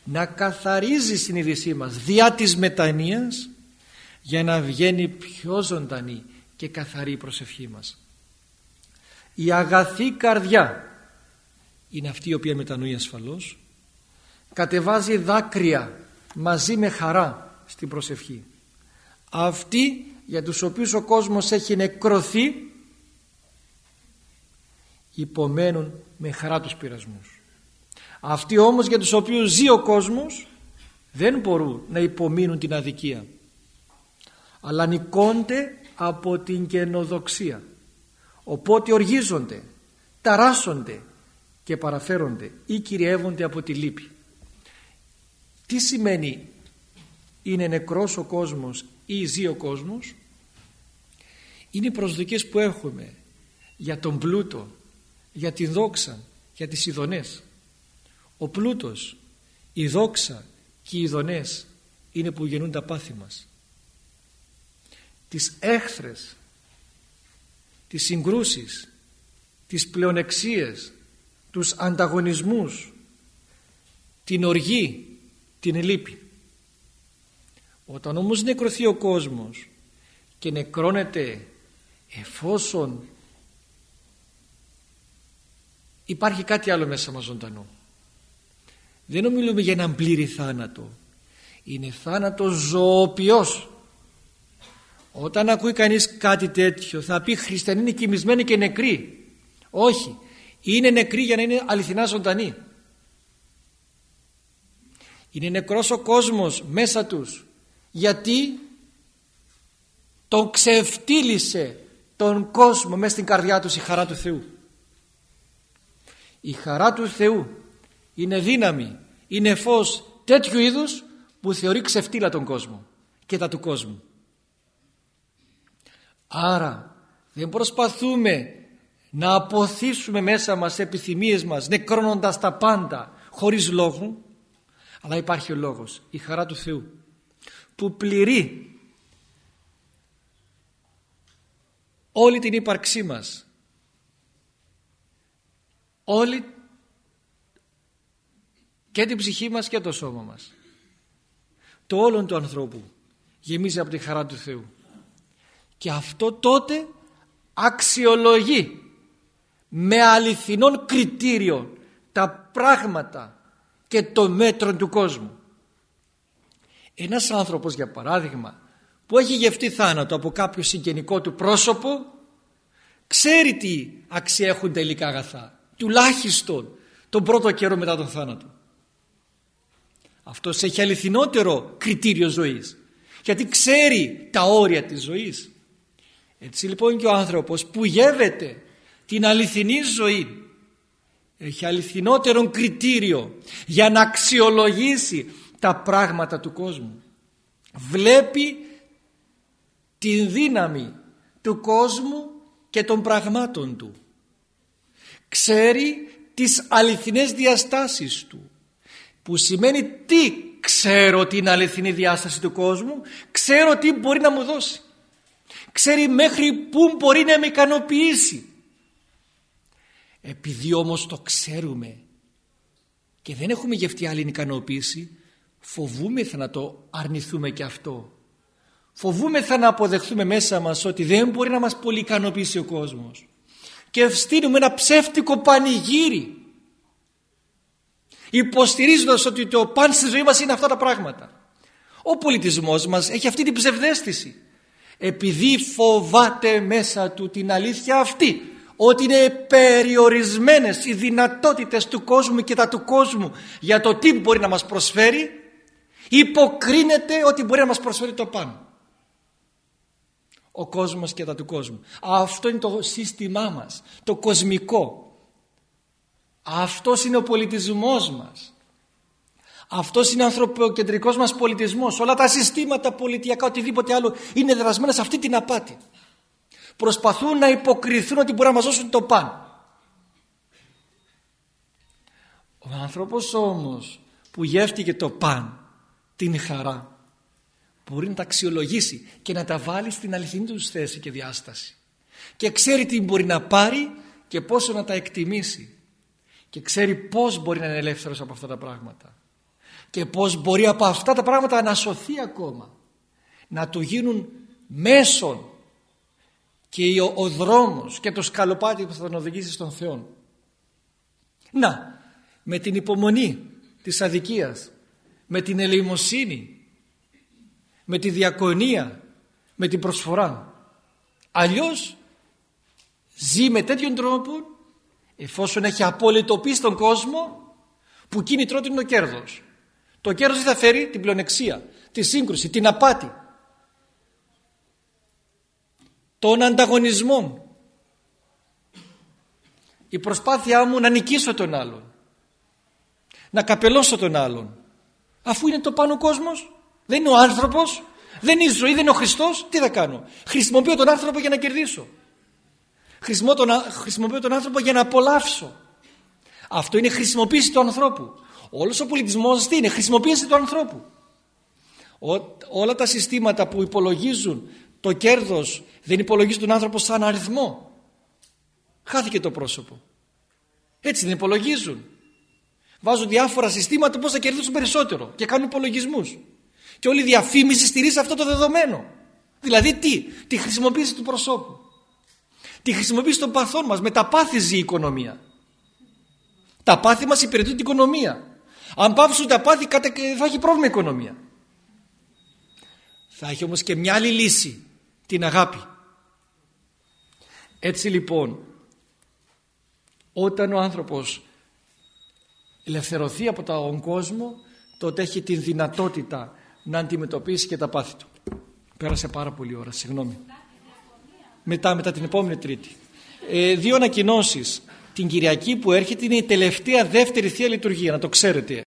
Να καθαρίζει η συνείδησή μας διά της μετανοίας για να βγαίνει πιο ζωντανή και καθαρή η προσευχή μας. Η αγαθή καρδιά είναι αυτή η οποία μετανοεί ασφαλώς κατεβάζει δάκρυα μαζί με χαρά στην προσευχή. Αυτοί για τους οποίους ο κόσμος έχει νεκρωθεί υπομένουν με χαρά τους πειρασμούς. Αυτοί όμως για τους οποίους ζει ο κόσμος δεν μπορούν να υπομείνουν την αδικία αλλά νικώνται από την καινοδοξία οπότε οργίζονται, ταράσσονται και παραφέρονται ή κυριεύονται από τη λύπη. Τι σημαίνει είναι νεκρός ο κόσμος ή ζει ο κόσμος είναι οι προσδοκίες που έχουμε για τον πλούτο, για τη δόξα, για τις ειδονές. Ο πλούτος, η δόξα και οι ειδονές είναι που γεννούν τα πάθη μας. Τις έχθρες τις συγκρούσεις, τις πλεονεξίες, τους ανταγωνισμούς, την οργή, την λύπη. Όταν όμως νεκρωθεί ο κόσμος και νεκρώνεται εφόσον υπάρχει κάτι άλλο μέσα μας ζωντανό. Δεν ομιλούμε για έναν πλήρη θάνατο. Είναι θάνατος ζωοποιός όταν ακούει κανείς κάτι τέτοιο θα πει χριστιανοί είναι κοιμισμένοι και νεκροί. Όχι. Είναι νεκροί για να είναι αληθινά ζωντανοί. Είναι νεκρός ο κόσμος μέσα τους. Γιατί τον ξεφτύλισε τον κόσμο μέσα στην καρδιά τους η χαρά του Θεού. Η χαρά του Θεού είναι δύναμη, είναι φως τέτοιου είδους που θεωρεί ξεφτύλα τον κόσμο και τα του κόσμου. Άρα δεν προσπαθούμε να αποθήσουμε μέσα μας επιθυμίες μας νεκρώνοντας τα πάντα χωρίς λόγο αλλά υπάρχει ο λόγος, η χαρά του Θεού που πληρεί όλη την ύπαρξή μας όλη και την ψυχή μας και το σώμα μας. Το όλον του ανθρώπου γεμίζει από τη χαρά του Θεού. Και αυτό τότε αξιολογεί με αληθινών κριτήριο τα πράγματα και το μέτρο του κόσμου. Ένας άνθρωπος για παράδειγμα που έχει γευτεί θάνατο από κάποιο συγγενικό του πρόσωπο ξέρει τι αξία έχουν τα υλικά αγαθά τουλάχιστον τον πρώτο καιρό μετά τον θάνατο. Αυτός έχει αληθινότερο κριτήριο ζωής γιατί ξέρει τα όρια της ζωής. Έτσι λοιπόν και ο άνθρωπος που γεύεται την αληθινή ζωή έχει αληθινότερο κριτήριο για να αξιολογήσει τα πράγματα του κόσμου. Βλέπει την δύναμη του κόσμου και των πραγμάτων του. Ξέρει τις αληθινές διαστάσεις του που σημαίνει τι ξέρω την αληθινή διάσταση του κόσμου ξέρω τι μπορεί να μου δώσει ξέρει μέχρι πού μπορεί να με ικανοποιήσει. Επειδή όμως το ξέρουμε και δεν έχουμε γευτεί άλλη ικανοποίηση φοβούμεθα να το αρνηθούμε και αυτό. Φοβούμεθα να αποδεχθούμε μέσα μας ότι δεν μπορεί να μας πολύ ικανοποιήσει ο κόσμος και ευστήνουμε ένα ψεύτικο πανηγύρι υποστηρίζοντας ότι το παν στη ζωή μας είναι αυτά τα πράγματα. Ο πολιτισμός μας έχει αυτή την ψευδέστηση. Επειδή φοβάται μέσα του την αλήθεια αυτή ότι είναι περιορισμένες οι δυνατότητες του κόσμου και τα του κόσμου για το τι μπορεί να μας προσφέρει υποκρίνεται ότι μπορεί να μας προσφέρει το πάνω ο κόσμος και τα του κόσμου. Αυτό είναι το σύστημά μας το κοσμικό. Αυτός είναι ο πολιτισμός μας. Αυτός είναι ο ανθρωποκεντρικός μας πολιτισμός. Όλα τα συστήματα πολιτιακά οτιδήποτε άλλο είναι δρασμένα σε αυτή την απάτη. Προσπαθούν να υποκριθούν ότι μπορεί να μας δώσουν το παν. Ο άνθρωπος όμως που γεύτηκε το παν, την χαρά, μπορεί να τα αξιολογήσει και να τα βάλει στην αληθινή τους θέση και διάσταση. Και ξέρει τι μπορεί να πάρει και πόσο να τα εκτιμήσει. Και ξέρει πώς μπορεί να είναι ελεύθερος από αυτά τα πράγματα. Και πώς μπορεί από αυτά τα πράγματα να σωθεί ακόμα. Να του γίνουν μέσον και ο, ο δρόμος και το σκαλοπάτι που θα τον οδηγήσει στον Θεό. Να, με την υπομονή της αδικίας, με την ελεημοσύνη, με τη διακονία, με την προσφορά. Αλλιώς ζει με τέτοιον τρόπο εφόσον έχει απόλυτο πει στον κόσμο που κίνητρό του είναι το κέρδος. Το κέρδος θα φέρει την πλονεξία, τη σύγκρουση, την απάτη των ανταγωνισμών η προσπάθειά μου να νικήσω τον άλλον να καπελώσω τον άλλον αφού είναι το πάνω κόσμος δεν είναι ο άνθρωπος δεν είναι η ζωή, δεν είναι ο Χριστός. Τι θα κάνω; Χρησιμοποιώ τον άνθρωπο για να κερδίσω. Χρησιμοποιώ τον άνθρωπο για να απολαύσω. Αυτό είναι χρησιμοποίηση του ανθρώπου. Όλος ο πολιτισμός τι είναι; Χρησιμοποίηση του ανθρώπου. Όλα τα συστήματα που υπολογίζουν το κέρδος δεν υπολογίζει τον άνθρωπο σαν αριθμό. Χάθηκε το πρόσωπο. Έτσι δεν υπολογίζουν. Βάζουν διάφορα συστήματα πώς θα κερδίσουν περισσότερο και κάνουν υπολογισμούς και όλη η διαφήμιση στηρίζει αυτό το δεδομένο. Δηλαδή τι, τη χρησιμοποίηση του προσώπου. Τη χρησιμοποίηση των παθών μας. Με τα πάθη ζει η οικονομία. Τα πάθη μας υπηρετούν την οικονομία. Αν πάψουν τα πάθη θα έχει πρόβλημα η οικονομία. Θα έχει όμως και μια άλλη λύση την αγάπη. Έτσι λοιπόν όταν ο άνθρωπος ελευθερωθεί από τον κόσμο τότε έχει την δυνατότητα να αντιμετωπίσει και τα πάθη του. Πέρασε πάρα πολύ ώρα, συγγνώμη. Μετά, μετά την επόμενη τρίτη. Ε, δύο ανακοινώσεις. την Κυριακή που έρχεται είναι η τελευταία δεύτερη Θεία Λειτουργία, να το ξέρετε.